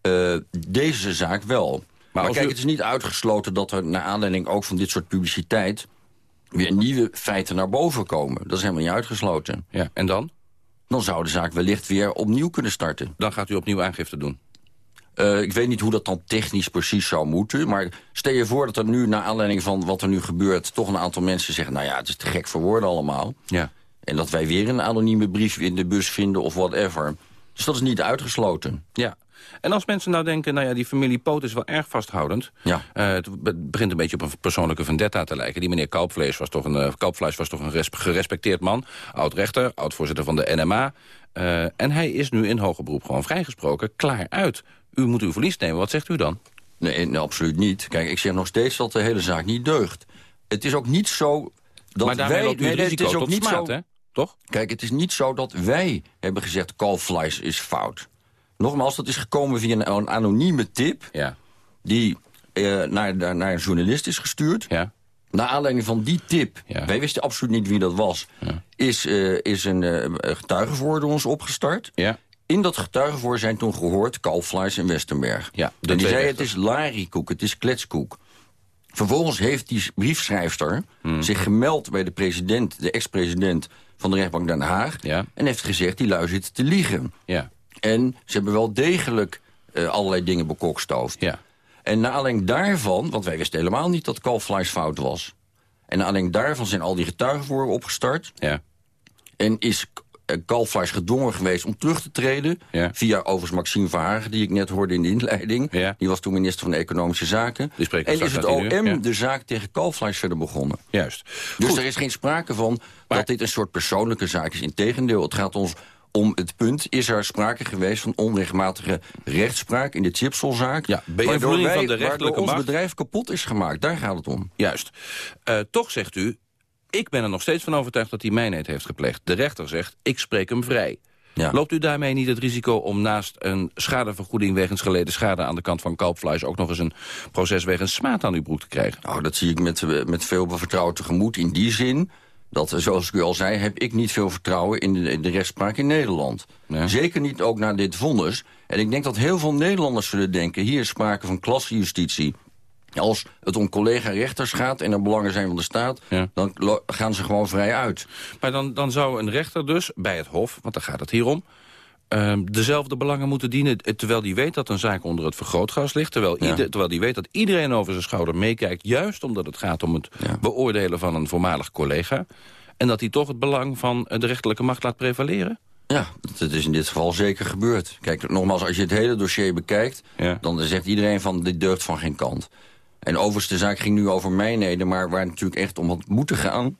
Eh, deze zaak wel. Maar, kijk, u- het is niet uitgesloten dat er naar aanleiding ook van dit soort publiciteit... weer nieuwe feiten naar boven komen. Dat is helemaal niet uitgesloten. Ja, en dan? Dan zou de zaak wellicht weer opnieuw kunnen starten. Dan gaat u opnieuw aangifte doen. Eh, ik weet niet hoe dat dan technisch precies zou moeten. Maar stel je voor dat er nu, naar aanleiding van wat er nu gebeurt... toch een aantal mensen zeggen, nou ja, het is te gek voor woorden allemaal. Ja. En dat wij weer een anonieme brief in de bus vinden of whatever. Dus dat is niet uitgesloten. Ja. En als mensen nou denken, nou ja, die familie Poot is wel erg vasthoudend. Ja. Eh, het be- begint een beetje op een persoonlijke vendetta te lijken. Die meneer Kalpvlees was toch een, eh, Kalpfleisch was toch een res- gerespecteerd man. Oud-rechter, oud-voorzitter van de NMA. Eh, en hij is nu in hoger beroep gewoon vrijgesproken. Klaar uit. U moet uw verlies nemen. Wat zegt u dan? Nee, nee, absoluut niet. Kijk, ik zeg nog steeds dat de hele zaak niet deugt. Het is ook niet zo dat maar daarmee wij... loopt u nee, risico het is ook niet smaad, zo... hè? Toch? Kijk, het is niet zo dat wij hebben gezegd... Calflies is fout. Nogmaals, dat is gekomen via een, een anonieme tip... Ja. die eh, naar, naar, naar een journalist is gestuurd. Ja. Naar aanleiding van die tip, wij wisten absoluut niet wie dat was... is, eh, is een eh, getuigenvoor door ons opgestart. Ja. In dat getuigenvoor zijn toen gehoord Kalflies en Westenberg. Ja, en die zei, het is lariekoek, het is kletskoek. Vervolgens heeft die briefschrijfster zich gemeld bij de president, de ex-president van de rechtbank Den Haag. En heeft gezegd, die lui zit te liegen. Ja. En ze hebben wel degelijk eh, allerlei dingen bekokstoofd. Ja. En na aanleiding daarvan, want wij wisten helemaal niet dat Kalflies fout was. En na aanleiding daarvan zijn al die getuigenvoren opgestart. Ja. En is eh, Kalflies gedwongen geweest om terug te treden. Via overigens Maxime Verhagen, die ik net hoorde in de inleiding. Die was toen minister van Economische Zaken. En is het OM ja. de zaak tegen Kalflies verder begonnen. Juist. Dus er is geen sprake van dat dit een soort persoonlijke zaak is. Integendeel, het gaat ons om het punt... is er sprake geweest van onrechtmatige rechtspraak in de Chipsolzaak... Ja, beïnvloeding van de rechterlijke ons macht. bedrijf kapot is gemaakt. Daar gaat het om. Juist. Eh, toch zegt u, ik ben er nog steeds van overtuigd dat hij mijnheid heeft gepleegd. De rechter zegt, ik spreek hem vrij. Loopt u daarmee niet het risico om naast een schadevergoeding... wegens geleden schade aan de kant van Kalpfleisch... ook nog eens een proces wegens smaad aan uw broek te krijgen? Nou, dat zie ik met, eh, met veel vertrouwen tegemoet. In die zin dat, zoals ik u al zei... heb ik niet veel vertrouwen in de, in de rechtspraak in Nederland. Zeker niet ook na dit vonnis. En ik denk dat heel veel Nederlanders zullen denken... hier is sprake van klassejustitie. Als het om collega-rechters gaat en er belangen zijn van de staat... dan gaan ze gewoon vrij uit. Maar dan, dan zou een rechter dus bij het Hof, want daar gaat het hier om... ehm, dezelfde belangen moeten dienen, eh, terwijl die weet dat een zaak onder het vergrootglas ligt... terwijl, ieder- terwijl die weet dat iedereen over zijn schouder meekijkt... juist omdat het gaat om het beoordelen van een voormalig collega... en dat hij toch het belang van eh, de rechterlijke macht laat prevaleren? Ja, dat is in dit geval zeker gebeurd. Kijk, nogmaals, als je het hele dossier bekijkt... dan zegt iedereen van, dit deugt van geen kant. En overigens, de zaak ging nu over mijnheden... maar waar het natuurlijk echt om had moeten gaan,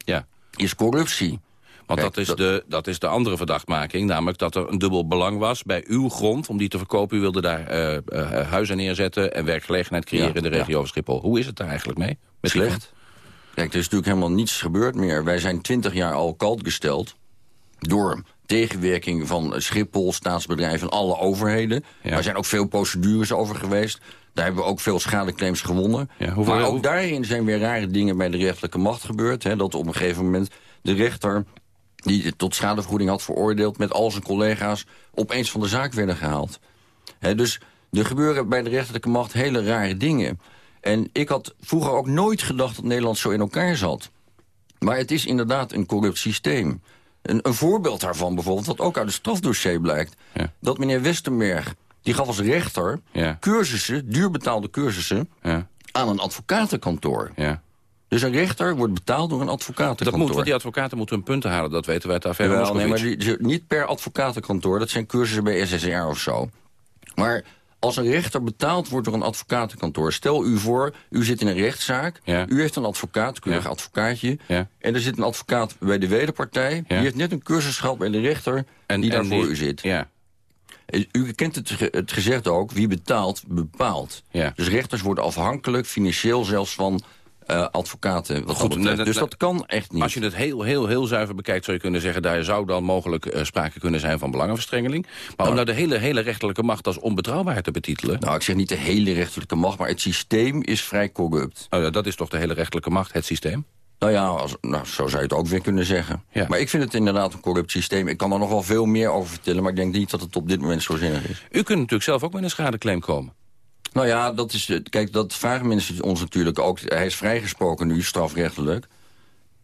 is corruptie. Want Kijk, dat, is de, dat is de andere verdachtmaking. Namelijk dat er een dubbel belang was bij uw grond om die te verkopen. U wilde daar eh, eh, huizen neerzetten en werkgelegenheid creëren Ja, in de ja. regio van Schiphol. Hoe is het daar eigenlijk mee? Met Slecht. Kijk, er is natuurlijk helemaal niets gebeurd meer. Wij zijn twintig jaar al kalt gesteld door tegenwerking van Schiphol, staatsbedrijven en alle overheden. Er zijn ook veel procedures over geweest. Daar hebben we ook veel schadeclaims gewonnen. hoeveel- maar ook daarin zijn weer rare dingen bij de rechterlijke macht gebeurd. Hè, dat op een gegeven moment de rechter die tot schadevergoeding had veroordeeld... met al zijn collega's opeens van de zaak werden gehaald. Dus er gebeuren bij de rechterlijke macht hele rare dingen. En ik had vroeger ook nooit gedacht dat Nederland zo in elkaar zat. Maar het is inderdaad een corrupt systeem. Een, een voorbeeld daarvan bijvoorbeeld, wat ook uit het strafdossier blijkt... dat meneer Westenberg, die gaf als rechter cursussen, duurbetaalde cursussen... aan een advocatenkantoor. Dus een rechter wordt betaald door een advocatenkantoor. Dat moet, die advocaten moeten hun punten halen. Dat weten wij uit de affaire Jawel, nee, maar die, die- niet per advocatenkantoor. Dat zijn cursussen bij SSR of zo. Maar als een rechter betaald wordt door een advocatenkantoor... stel u voor, u zit in een rechtszaak, u heeft een advocaat, keurig advocaatje... en er zit een advocaat bij de wederpartij... die heeft net een cursus gehad bij de rechter die daar voor u zit. Ja. U kent het, het gezegd ook, wie betaalt, bepaalt. Dus rechters worden afhankelijk, financieel zelfs, van eh, advocaten. Wat Goed, dat nou, dus dat kan echt niet. Als je het heel, heel, heel zuiver bekijkt, zou je kunnen zeggen... daar zou dan mogelijk eh, sprake kunnen zijn van belangenverstrengeling. Maar om nou de hele, hele rechterlijke macht als onbetrouwbaar te betitelen... Nou, ik zeg niet de hele rechterlijke macht, maar het systeem is vrij corrupt. Oh ja, dat is toch de hele rechterlijke macht, het systeem? Nou ja, als, nou, zo zou je het ook weer kunnen zeggen. Maar ik vind het inderdaad een corrupt systeem. Ik kan er nog wel veel meer over vertellen, maar ik denk niet dat het op dit moment zo zinnig is. U kunt natuurlijk zelf ook met een schadeclaim komen. Nou ja, dat is, het- kijk, dat vragen mensen ons natuurlijk ook. Hij is vrijgesproken nu, strafrechtelijk.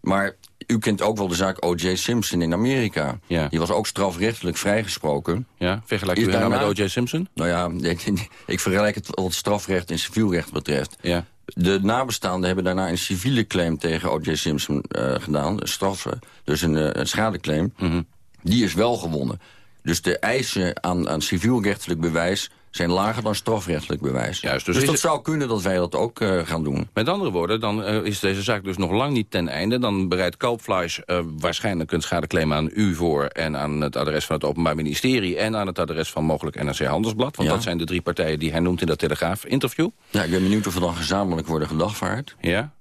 Maar u kent ook wel de zaak O.J. Simpson in Amerika. Die was ook strafrechtelijk vrijgesproken. Ja, vergelijk u hem nou daarna- met O.J. Simpson? Nou ja, ik, ik vergelijk het wat strafrecht en civielrecht betreft. Ja. De nabestaanden hebben daarna een civiele claim tegen O.J. Simpson eh, gedaan. Een straf, eh, dus een, eh, een schadeclaim. Mhm. Die is wel gewonnen. Dus de eisen aan, aan civielrechtelijk bewijs zijn lager dan strafrechtelijk bewijs. Juist, dus dus dat het- zou kunnen dat wij dat ook eh, gaan doen. Met andere woorden, dan eh, is deze zaak dus nog lang niet ten einde. Dan bereidt Kalpfleisch eh, waarschijnlijk een schadeclaim aan u voor... en aan het adres van het Openbaar Ministerie... en aan het adres van mogelijk NRC Handelsblad. Want Ja. dat zijn de drie partijen die hij noemt in dat Telegraaf-interview. Ja, ik ben benieuwd of we dan gezamenlijk worden gedagvaard. Ja.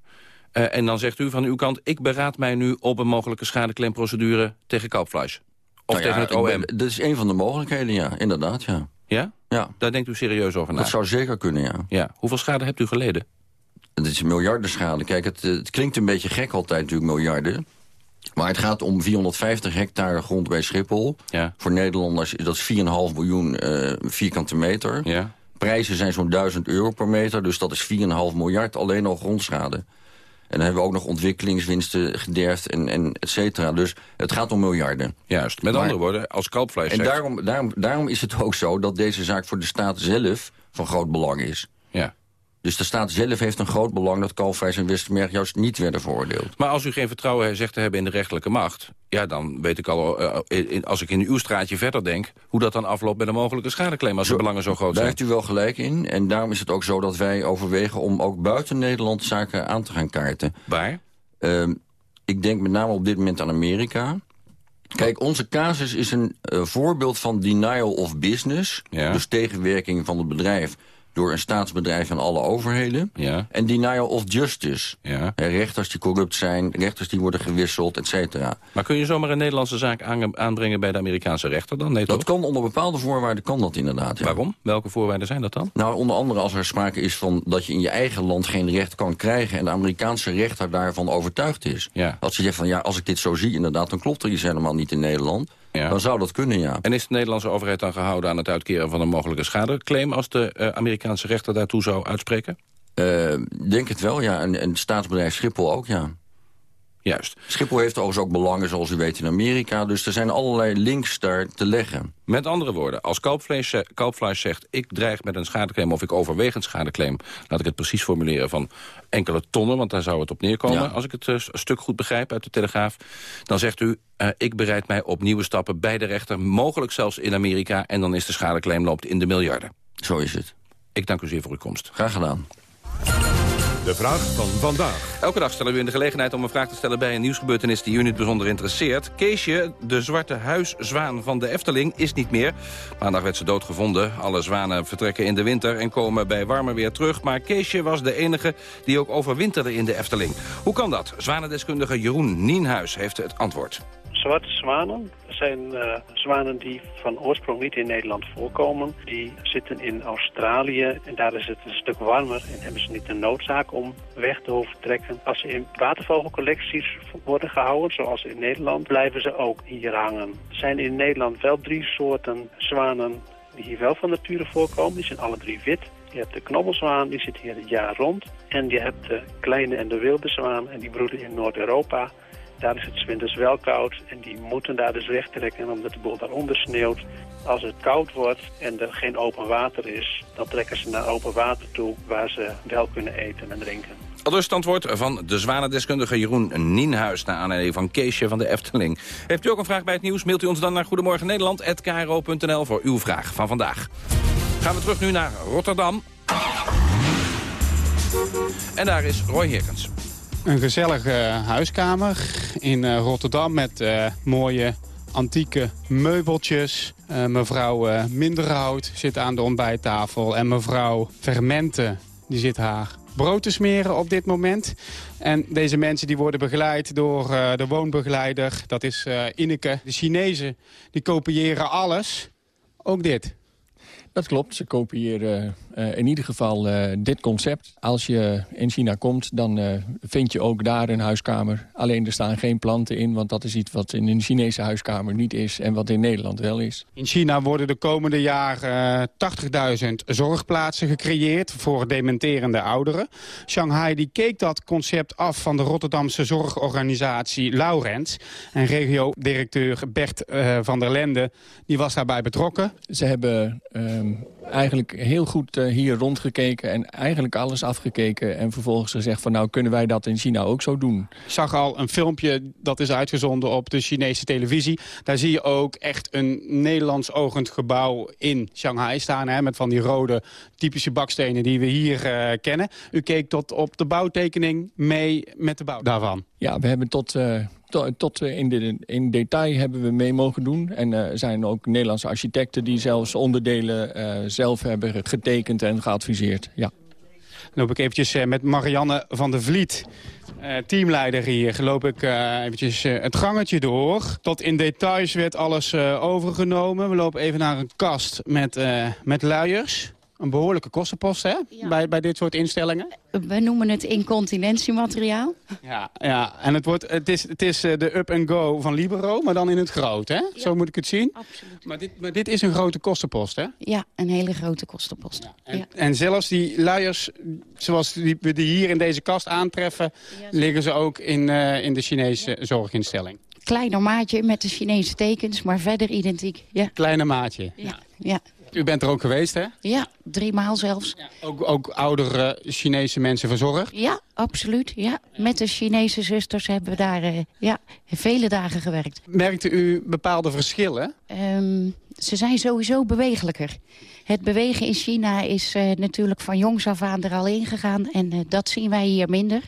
En dan zegt u van uw kant... ik beraad mij nu op een mogelijke schadeclaimprocedure tegen Kalpfleisch. Of Nou ja, tegen het OM. ben- dat is een van de mogelijkheden, ja. Inderdaad, ja. Ja? Ja. Daar denkt u serieus over na? Dat zou zeker kunnen, ja. Ja. Hoeveel schade hebt u geleden? Het is miljardenschade. Kijk, het, eh, het klinkt een beetje gek altijd natuurlijk, miljarden. Maar het gaat om 450 hectare grond bij Schiphol. Ja. Voor Nederlanders is dat 4,5 miljoen eh, vierkante meter. Ja. Prijzen zijn zo'n 1000 euro per meter, dus dat is 4,5 miljard alleen al grondschade. En dan hebben we ook nog ontwikkelingswinsten gederfd en, en et cetera. Dus het gaat om miljarden. Juist. Met Maar- andere woorden, als Kalpfleisch En daarom, daarom, daarom is het ook zo dat deze zaak voor de staat zelf van groot belang is. Ja. Dus de staat zelf heeft een groot belang dat Kalfwijs en Westermerg juist niet werden veroordeeld. Maar als u geen vertrouwen zegt te hebben in de rechterlijke macht... ja, dan weet ik al, eh, in- als ik in uw straatje verder denk... hoe dat dan afloopt met een mogelijke schadeclaim... als de belangen zo groot Daar zijn. heeft u wel gelijk in. En daarom is het ook zo dat wij overwegen om ook buiten Nederland zaken aan te gaan kaarten. Waar? Ehm, ik denk met name op dit moment aan Amerika. Kijk, onze casus is een eh, voorbeeld van denial of business. Dus tegenwerking van het bedrijf door een staatsbedrijf en alle overheden. Ja. En denial of justice. Ja. Rechters die corrupt zijn, rechters die worden gewisseld, et cetera. Maar kun je zomaar een Nederlandse zaak aan- aanbrengen... bij de Amerikaanse rechter dan? Nee, Dat kan onder bepaalde voorwaarden, kan dat inderdaad. Ja. Waarom? Welke voorwaarden zijn dat dan? Nou, onder andere als er sprake is van dat je in je eigen land geen recht kan krijgen... en de Amerikaanse rechter daarvan overtuigd is. Ja. Als je zegt van ja, als ik dit zo zie, inderdaad... dan klopt er iets helemaal niet in Nederland. Ja. Dan zou dat kunnen, ja. En is de Nederlandse overheid dan gehouden aan het uitkeren van een mogelijke schadeclaim... als de eh, Amerikaanse rechter daartoe zou uitspreken? Eh, denk het wel, ja. En, en het staatsbedrijf Schiphol ook, ja. Juist. Schiphol heeft overigens ook belangen, zoals u weet, in Amerika. Dus er zijn allerlei links daar te leggen. Met andere woorden, als ze- Kalpfleisch zegt... ik dreig met een schadeclaim of ik overweeg een schadeclaim... laat ik het precies formuleren van enkele tonnen... want daar zou het op neerkomen, Ja. als ik het eh, stuk goed begrijp uit de Telegraaf... dan zegt u, eh, ik bereid mij op nieuwe stappen bij de rechter... mogelijk zelfs in Amerika... en dan is de schadeclaim loopt in de miljarden. Zo is het. Ik dank u zeer voor uw komst. Graag gedaan. De vraag van vandaag. Elke dag stellen we u in de gelegenheid om een vraag te stellen bij een nieuwsgebeurtenis die u niet bijzonder interesseert. Keesje, de zwarte huiszwaan van de Efteling, is niet meer. Maandag werd ze doodgevonden. Alle zwanen vertrekken in de winter en komen bij warmer weer terug. Maar Keesje was de enige die ook overwinterde in de Efteling. Hoe kan dat? Zwanendeskundige Jeroen Nienhuis heeft het antwoord. Zwarte zwanen zijn eh, zwanen die van oorsprong niet in Nederland voorkomen. Die zitten in Australië en daar is het een stuk warmer en hebben ze niet de noodzaak om weg te hoeven trekken. Als ze in watervogelcollecties worden gehouden, zoals in Nederland, blijven ze ook hier hangen. Er zijn in Nederland wel drie soorten zwanen die hier wel van nature voorkomen. Die zijn alle drie wit. Je hebt de knobbelzwaan, die zit hier het jaar rond. En je hebt de kleine en de wilde zwaan en die broeden in Noord-Europa. Daar is het 's winters wel koud en die moeten daar dus wegtrekken omdat de boel daaronder sneeuwt. Als het koud wordt en er geen open water is, dan trekken ze naar open water toe waar ze wel kunnen eten en drinken. Al dus het antwoord van de zwanendeskundige Jeroen Nienhuis... naar aanleiding van Keesje van de Efteling. Heeft u ook een vraag bij het nieuws? Mailt u ons dan naar Goedemorgen Nederland@kro.nl voor uw vraag van vandaag. Gaan we terug nu naar Rotterdam. En daar is Roy Herkens. Een gezellige huiskamer in uh, Rotterdam met uh, mooie antieke meubeltjes. Uh, mevrouw Minderhout zit aan de ontbijttafel en mevrouw Vermenten die zit haar brood te smeren op dit moment. En deze mensen die worden begeleid door de woonbegeleider. Dat is Ineke. De Chinezen die kopiëren alles. Ook dit. Dat klopt, ze kopiëren uh, in ieder geval uh, dit concept. Als je in China komt, dan uh, vind je ook daar een huiskamer. Alleen er staan geen planten in, want dat is iets wat in een Chinese huiskamer niet is... en wat in Nederland wel is. In China worden de komende jaren 80.000 zorgplaatsen gecreëerd... voor dementerende ouderen. Shanghai die keek dat concept af van de Rotterdamse zorgorganisatie Laurens. En regio-directeur Bert van der Lende die was daarbij betrokken. Ze hebben ehm, eigenlijk heel goed hier rondgekeken en eigenlijk alles afgekeken. En vervolgens gezegd van nou kunnen wij dat in China ook zo doen. Ik zag al een filmpje dat is uitgezonden op de Chinese televisie. Daar zie je ook echt een Nederlands ogend gebouw in Shanghai staan. Hè, met van die rode typische bakstenen die we hier uh, kennen. U keek tot op de bouwtekening mee met de bouw daarvan. Ja, we hebben tot... Uh tot, in, in detail hebben we mee mogen doen. En er uh, zijn ook Nederlandse architecten die zelfs onderdelen uh, zelf hebben getekend en geadviseerd. Ja. Dan loop ik eventjes uh, met Marianne van der Vliet, teamleider hier. Loop ik eventjes het gangetje door. Tot in details werd alles overgenomen. We lopen even naar een kast met, met luiers een behoorlijke kostenpost hè? Ja. Bij, bij dit soort instellingen. We noemen het incontinentiemateriaal. Ja, ja. en het, wordt, het is, het is de up-and-go van Libero, maar dan in het groot. Hè? Ja. Zo moet ik het zien. Absoluut. Maar dit, maar dit is een grote kostenpost, hè? Ja, een hele grote kostenpost. Ja. En, en, zelfs die luiers, zoals die, we die hier in deze kast aantreffen... liggen ze ook in, uh, in de Chinese zorginstelling. Kleiner maatje met de Chinese tekens, maar verder identiek. Ja. Kleine maatje. ja. ja. U bent er ook geweest, hè? Ja, drie maal zelfs. Ja, ook, ook oudere Chinese mensen verzorgd? Ja, absoluut. Ja. Met de Chinese zusters hebben we daar uh, ja, vele dagen gewerkt. Merkte u bepaalde verschillen? Um, ze zijn sowieso bewegelijker. Het bewegen in China is uh, natuurlijk van jongs af aan er al ingegaan. En uh, dat zien wij hier minder.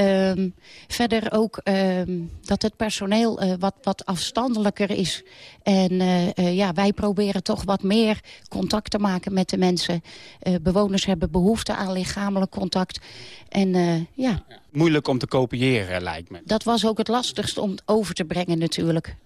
Um, verder ook um, dat het personeel uh, wat, wat afstandelijker is. En uh, uh, ja, wij proberen toch wat meer contact te maken met de mensen. bewoners hebben behoefte aan lichamelijk contact. En ja... Moeilijk om te kopiëren, lijkt me. Dat was ook het lastigst om over te brengen natuurlijk.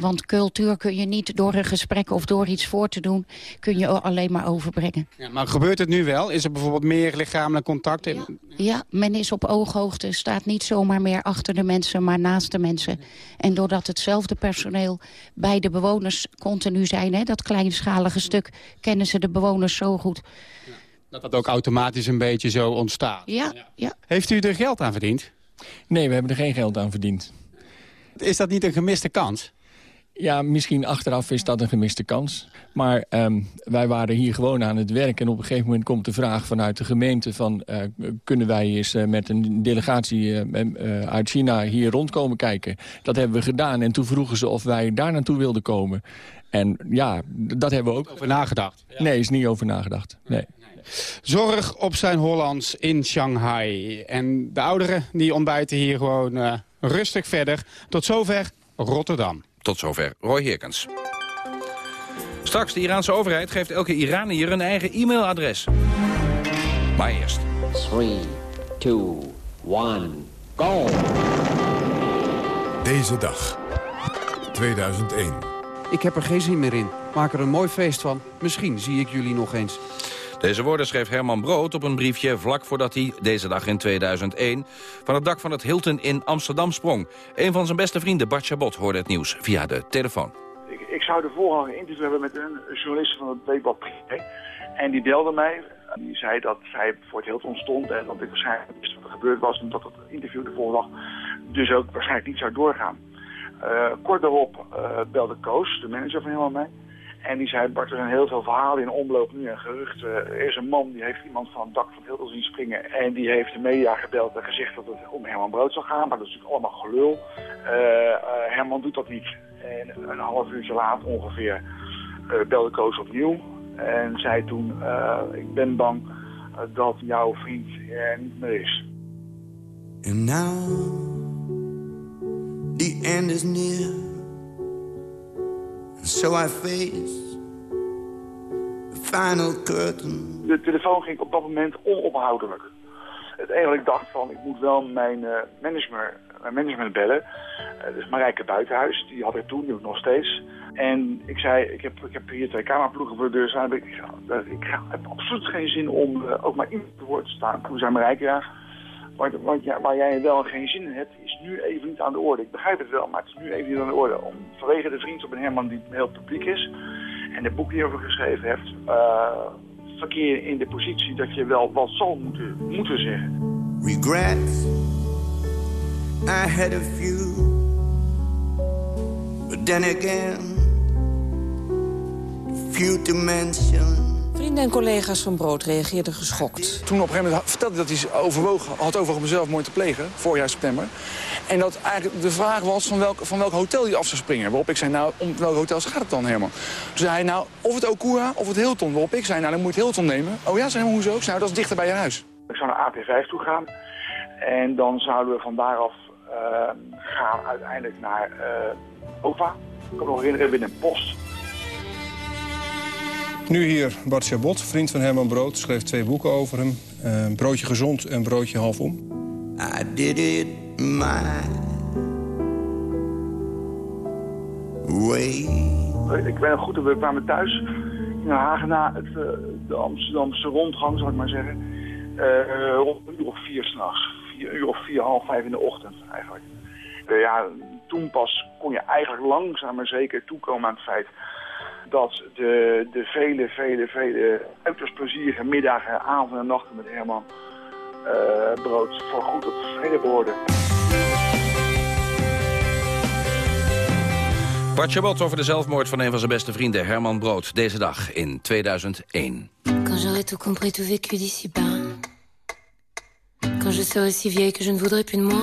want cultuur kun je niet door een gesprek of door iets voor te doen... kun je alleen maar overbrengen. Ja, maar gebeurt het nu wel? Is er bijvoorbeeld meer lichamelijk contact? Ja, ja men is op ooghoogte, staat niet zomaar meer achter de mensen, maar naast de mensen. En doordat hetzelfde personeel bij de bewoners continu zijn... Hè, dat kleinschalige stuk, kennen ze de bewoners zo goed. Dat dat ook automatisch een beetje zo ontstaat. Ja, ja. Heeft u er geld aan verdiend? Nee, we hebben er geen geld aan verdiend. Is dat niet een gemiste kans? Ja, misschien achteraf is dat een gemiste kans. Maar um, wij waren hier gewoon aan het werk. En op een gegeven moment komt de vraag vanuit de gemeente... van uh, kunnen wij eens uh, met een delegatie uh, uit China hier rondkomen kijken. Dat hebben we gedaan. En toen vroegen ze of wij daar naartoe wilden komen. En ja, dat hebben we ook... Over nagedacht? Nee, is niet over nagedacht. Nee. Zorg op zijn Hollands in Shanghai. En de ouderen die ontbijten hier gewoon rustig verder. Tot zover Rotterdam. Tot zover Roy Heerkens. Straks, de Iraanse overheid geeft elke Iranier een eigen e-mailadres. Maar eerst. 3, 2, 1, go! Deze dag, 2001. Ik heb er geen zin meer in. Maak er een mooi feest van. Misschien zie ik jullie nog eens. Deze woorden schreef Herman Brood op een briefje vlak voordat hij deze dag in 2001 van het dak van het Hilton in Amsterdam sprong. Een van zijn beste vrienden, Bart Chabot, hoorde het nieuws via de telefoon. Ik, ik zou de vorige interview hebben met een journalist van het Weekblad En die belde mij. Die zei dat zij voor het Hilton stond en dat ik waarschijnlijk wist wat er gebeurd was. En dat het interview de volgende dag dus ook waarschijnlijk niet zou doorgaan. Uh, kort daarop uh, belde Koos, de manager van helemaal mij. En die zei, Bart, er zijn heel veel verhalen in omloop nu en geruchten. Er is een man, die heeft iemand van het dak van Hilton zien springen. En die heeft de media gebeld en gezegd dat het om Herman Brood zou gaan. Maar dat is natuurlijk allemaal gelul. Uh, uh, Herman doet dat niet. En een half uurtje later ongeveer uh, belde Koos opnieuw. En zei toen, ik ben bang dat jouw vriend er niet meer is. And now the end is near. So I face the final curtain. De telefoon ging op dat moment onophoudelijk. Het ik dacht van, ik moet wel mijn, uh, management, mijn management bellen. Uh, dus Marijke Buitenhuis, die had ik toen, die nog steeds. En ik zei, ik heb, ik heb hier twee kamerploegen voor de deur staan. Ik, ik, heb absoluut geen zin om uh, ook maar in te woord te staan. Toen zei Marijke, ja, wat, wat, waar jij wel geen zin in hebt, is nu even niet aan de orde. Ik begrijp het wel, maar het is nu even niet aan de orde. Om, vanwege de vriendschap met Herman die heel publiek is. En de boek die over geschreven heeft, uh, verkeer in de positie dat je wel wat zal moeten, moeten zeggen. Regrets, I had a few. But then again, few to mention. Vrienden en collega's van Brood reageerden geschokt. Toen op een gegeven moment vertelde hij dat hij overwogen, had over om zelfmoord te plegen, voorjaar september. En dat eigenlijk de vraag was van welk, van welk hotel hij af zou springen. Waarop ik zei, nou, om welk hotels gaat het dan helemaal? Toen zei hij, nou, of het Okura of het Hilton. Waarop ik zei, nou, dan moet je het Hilton nemen. Oh ja, zei hij, hoezo? Nou, dat is dichter bij je huis. Ik zou naar AP5 toe gaan. En dan zouden we van daaraf uh, gaan uiteindelijk naar uh, OVA. Ik kan me nog herinneren, binnen een post. Nu hier Bart Chabot, vriend van Herman Brood, schreef twee boeken over hem. Uh, broodje gezond en Broodje halfom. I did it my way. Ik ben goed, we kwamen thuis in Hagen na het, de Amsterdamse rondgang, zal ik maar zeggen. Uh, rond een uur of vier s'nachts. Een uur of vier, half vijf in de ochtend eigenlijk. Uh, ja, toen pas kon je eigenlijk langzaam maar zeker toekomen aan het feit dat de, de vele, vele, vele uiterst plezierige middagen, avonden en nachten met Herman uh, Brood voorgoed tot vrede behoorden. Bart Chabot over de zelfmoord van een van zijn beste vrienden, Herman Brood, deze dag in 2001. Quand j'aurai tout compris, tout vécu d'ici-bas. Quand je serai si vieille que je ne voudrais plus de moi.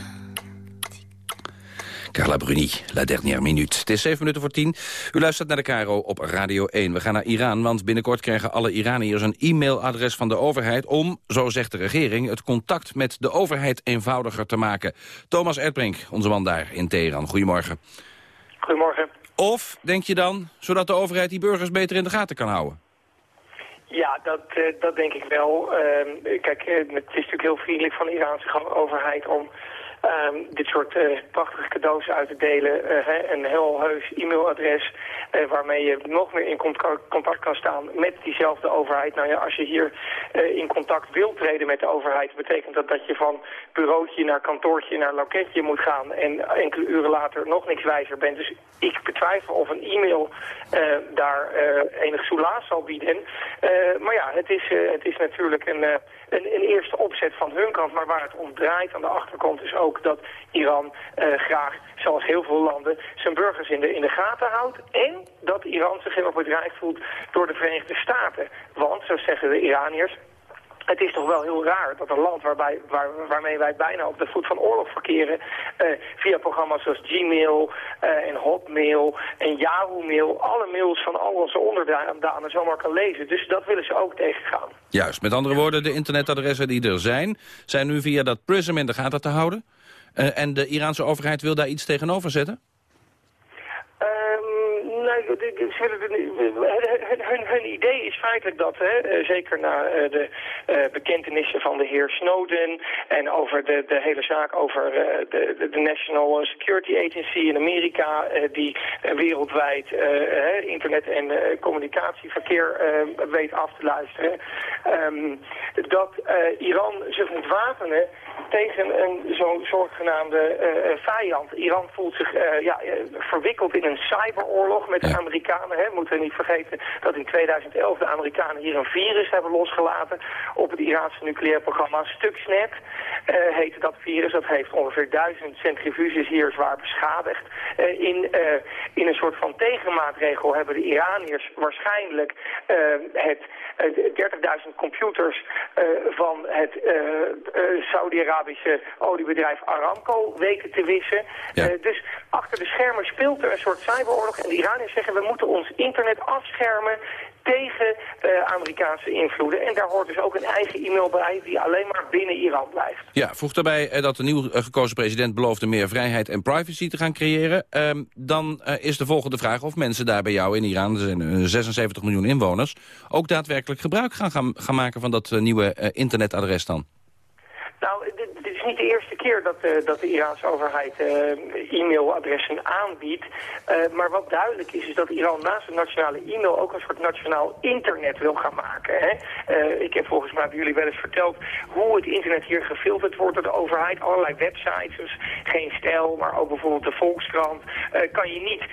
Carla Bruni, La Dernière Minute. Het is 7 minuten voor 10. U luistert naar de Caro op Radio 1. We gaan naar Iran, want binnenkort krijgen alle Iraniërs een e-mailadres van de overheid... om, zo zegt de regering, het contact met de overheid eenvoudiger te maken. Thomas Erdbrink, onze man daar in Teheran. Goedemorgen. Goedemorgen. Of, denk je dan, zodat de overheid die burgers beter in de gaten kan houden? Ja, dat, uh, dat denk ik wel. Uh, kijk, uh, het is natuurlijk heel vriendelijk van de Iraanse overheid om um, dit soort uh, prachtige cadeaus uit te delen. Uh, een heel heus e-mailadres uh, waarmee je nog meer in contact kan staan met diezelfde overheid. Nou ja, als je hier in contact wilt treden met de overheid, betekent dat dat je van bureautje naar kantoortje naar loketje moet gaan en enkele uren later nog niks wijzer bent. Dus ik betwijfel of een e-mail daar enig soelaas zal bieden. maar ja, het is, het is natuurlijk een, een, een eerste opzet van hun kant, maar waar het om draait aan de achterkant is ook dat Iran uh, graag, zoals heel veel landen, zijn burgers in de, in de gaten houdt. En dat Iran zich helemaal bedreigd voelt door de Verenigde Staten. Want, zo zeggen de Iraniërs, het is toch wel heel raar dat een land waarbij, waar, waarmee wij bijna op de voet van oorlog verkeren... Uh, via programma's zoals Gmail uh, en Hotmail en Yahoo Mail... alle mails van al onze onderdanen zomaar kan lezen. Dus dat willen ze ook tegengaan. Juist, met andere woorden, de internetadressen die er zijn... zijn nu via dat PRISM in de gaten te houden? Uh, en de Iraanse overheid wil daar iets tegenover zetten? Hun, idee is feitelijk dat, hè, zeker na de bekentenissen van de heer Snowden en over de, de hele zaak over de, de National Security Agency in Amerika, die wereldwijd internet en communicatieverkeer weet af te luisteren, um, dat Iran zich moet wapenen tegen een zo'n zogenaamde uh, vijand. Iran voelt zich uh, ja, verwikkeld in een cyberoorlog met de Amerikanen. Hè. We moeten niet vergeten dat in 2011 de Amerikanen hier een virus hebben losgelaten op het Iraanse nucleair programma Stuxnet. Uh, heette dat virus. Dat heeft ongeveer duizend centrifuges hier zwaar beschadigd. in, in een soort van tegenmaatregel hebben de Iraniërs waarschijnlijk het 30.000 computers van het Saudi-Arabië Arabische oliebedrijf Aramco weken te wissen. Eh, dus achter de schermen speelt er een soort cyberoorlog. En de Iraniërs zeggen we moeten ons internet afschermen tegen uh, Amerikaanse invloeden. En daar hoort dus ook een eigen e-mail bij die alleen maar binnen Iran blijft. Ja, voeg daarbij eh, dat de nieuw gekozen president beloofde meer vrijheid en privacy te gaan creëren. Ehm, dan is de volgende vraag of mensen daar bij jou in Iran, er zijn 76 miljoen inwoners, ook daadwerkelijk gebruik gaan, gaan, gaan maken van dat nieuwe internetadres dan. Is niet de eerste keer dat, uh, dat de Iraanse overheid uh, e-mailadressen aanbiedt. Uh, maar wat duidelijk is, is dat Iran naast het nationale e-mail ook een soort nationaal internet wil gaan maken. Hè? ik heb volgens mij bij jullie wel eens verteld hoe het internet hier gefilterd wordt door de overheid. Allerlei websites, dus geen stijl, maar ook bijvoorbeeld de Volkskrant. kan je niet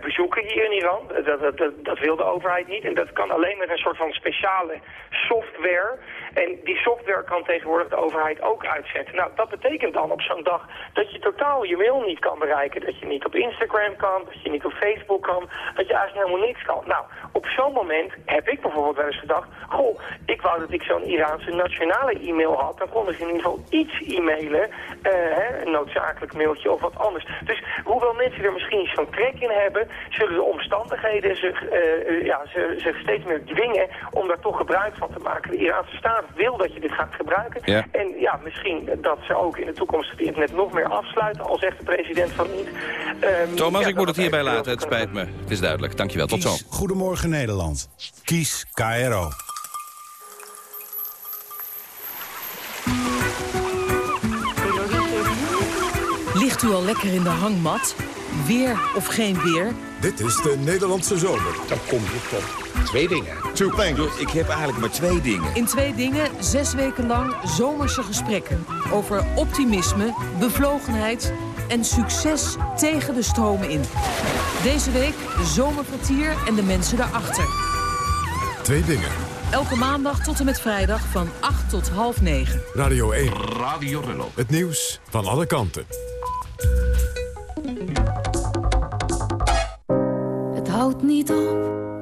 bezoeken hier in Iran. Dat, dat, dat, dat wil de overheid niet. En dat kan alleen met een soort van speciale software. En die software kan tegenwoordig de overheid ook uitzetten. Nou, dat betekent dan op zo'n dag dat je totaal je mail niet kan bereiken. Dat je niet op Instagram kan, dat je niet op Facebook kan, dat je eigenlijk helemaal niks kan. Nou, op zo'n moment heb ik bijvoorbeeld wel eens gedacht... goh, ik wou dat ik zo'n Iraanse nationale e-mail had. Dan kon ik in ieder geval iets e-mailen, uh, hè, een noodzakelijk mailtje of wat anders. Dus hoewel mensen er misschien zo'n trek in hebben... zullen de omstandigheden zich, uh, ja, zich steeds meer dwingen om daar toch gebruik van te maken. De Iraanse staat wil dat je dit gaat gebruiken. En ja, misschien dat ze ook in de toekomst het internet nog meer afsluiten, al zegt de president van niet. Um, Thomas, ik moet het hierbij laten. Het spijt me. Het is duidelijk. Dankjewel. Tot zo. Goedemorgen Nederland. Kies KRO. Ligt u al lekker in de hangmat? Weer of geen weer? Dit is de Nederlandse zomer. Dan kom je tot Twee dingen. Two things. Ik heb eigenlijk maar twee dingen. In twee dingen zes weken lang zomerse gesprekken. Over optimisme, bevlogenheid en succes tegen de stromen in. Deze week de zomerkwartier en de mensen daarachter. Twee dingen. Elke maandag tot en met vrijdag van 8 tot half 9. Radio 1. Radio Rello. Het nieuws van alle kanten. Het houdt niet op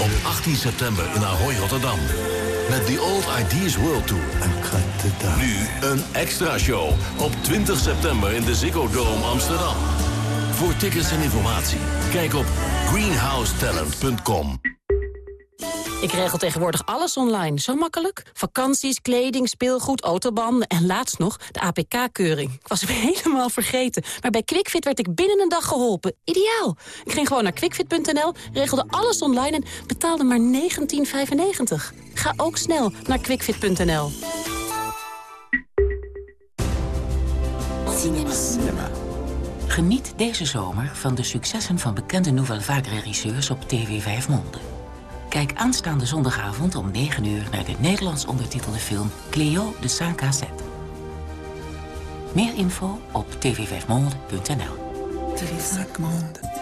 Op 18 september in Ahoy, Rotterdam. Met The Old Ideas World Tour. Nu een extra show op 20 september in de Ziggo Dome Amsterdam. Voor tickets en informatie, kijk op greenhousetalent.com. Ik regel tegenwoordig alles online. Zo makkelijk. Vakanties, kleding, speelgoed, autobanden en laatst nog de APK-keuring. Ik was hem helemaal vergeten. Maar bij QuickFit werd ik binnen een dag geholpen. Ideaal. Ik ging gewoon naar quickfit.nl, regelde alles online en betaalde maar 19,95. Ga ook snel naar quickfit.nl. Cinema. Geniet deze zomer van de successen van bekende Nouvelle Vague regisseurs op TV 5 Monde. Kijk aanstaande zondagavond om 9 uur naar de Nederlands ondertitelde film Cleo de Saint-Cassette. Meer info op tv5monde.nl. TV 5 Monde.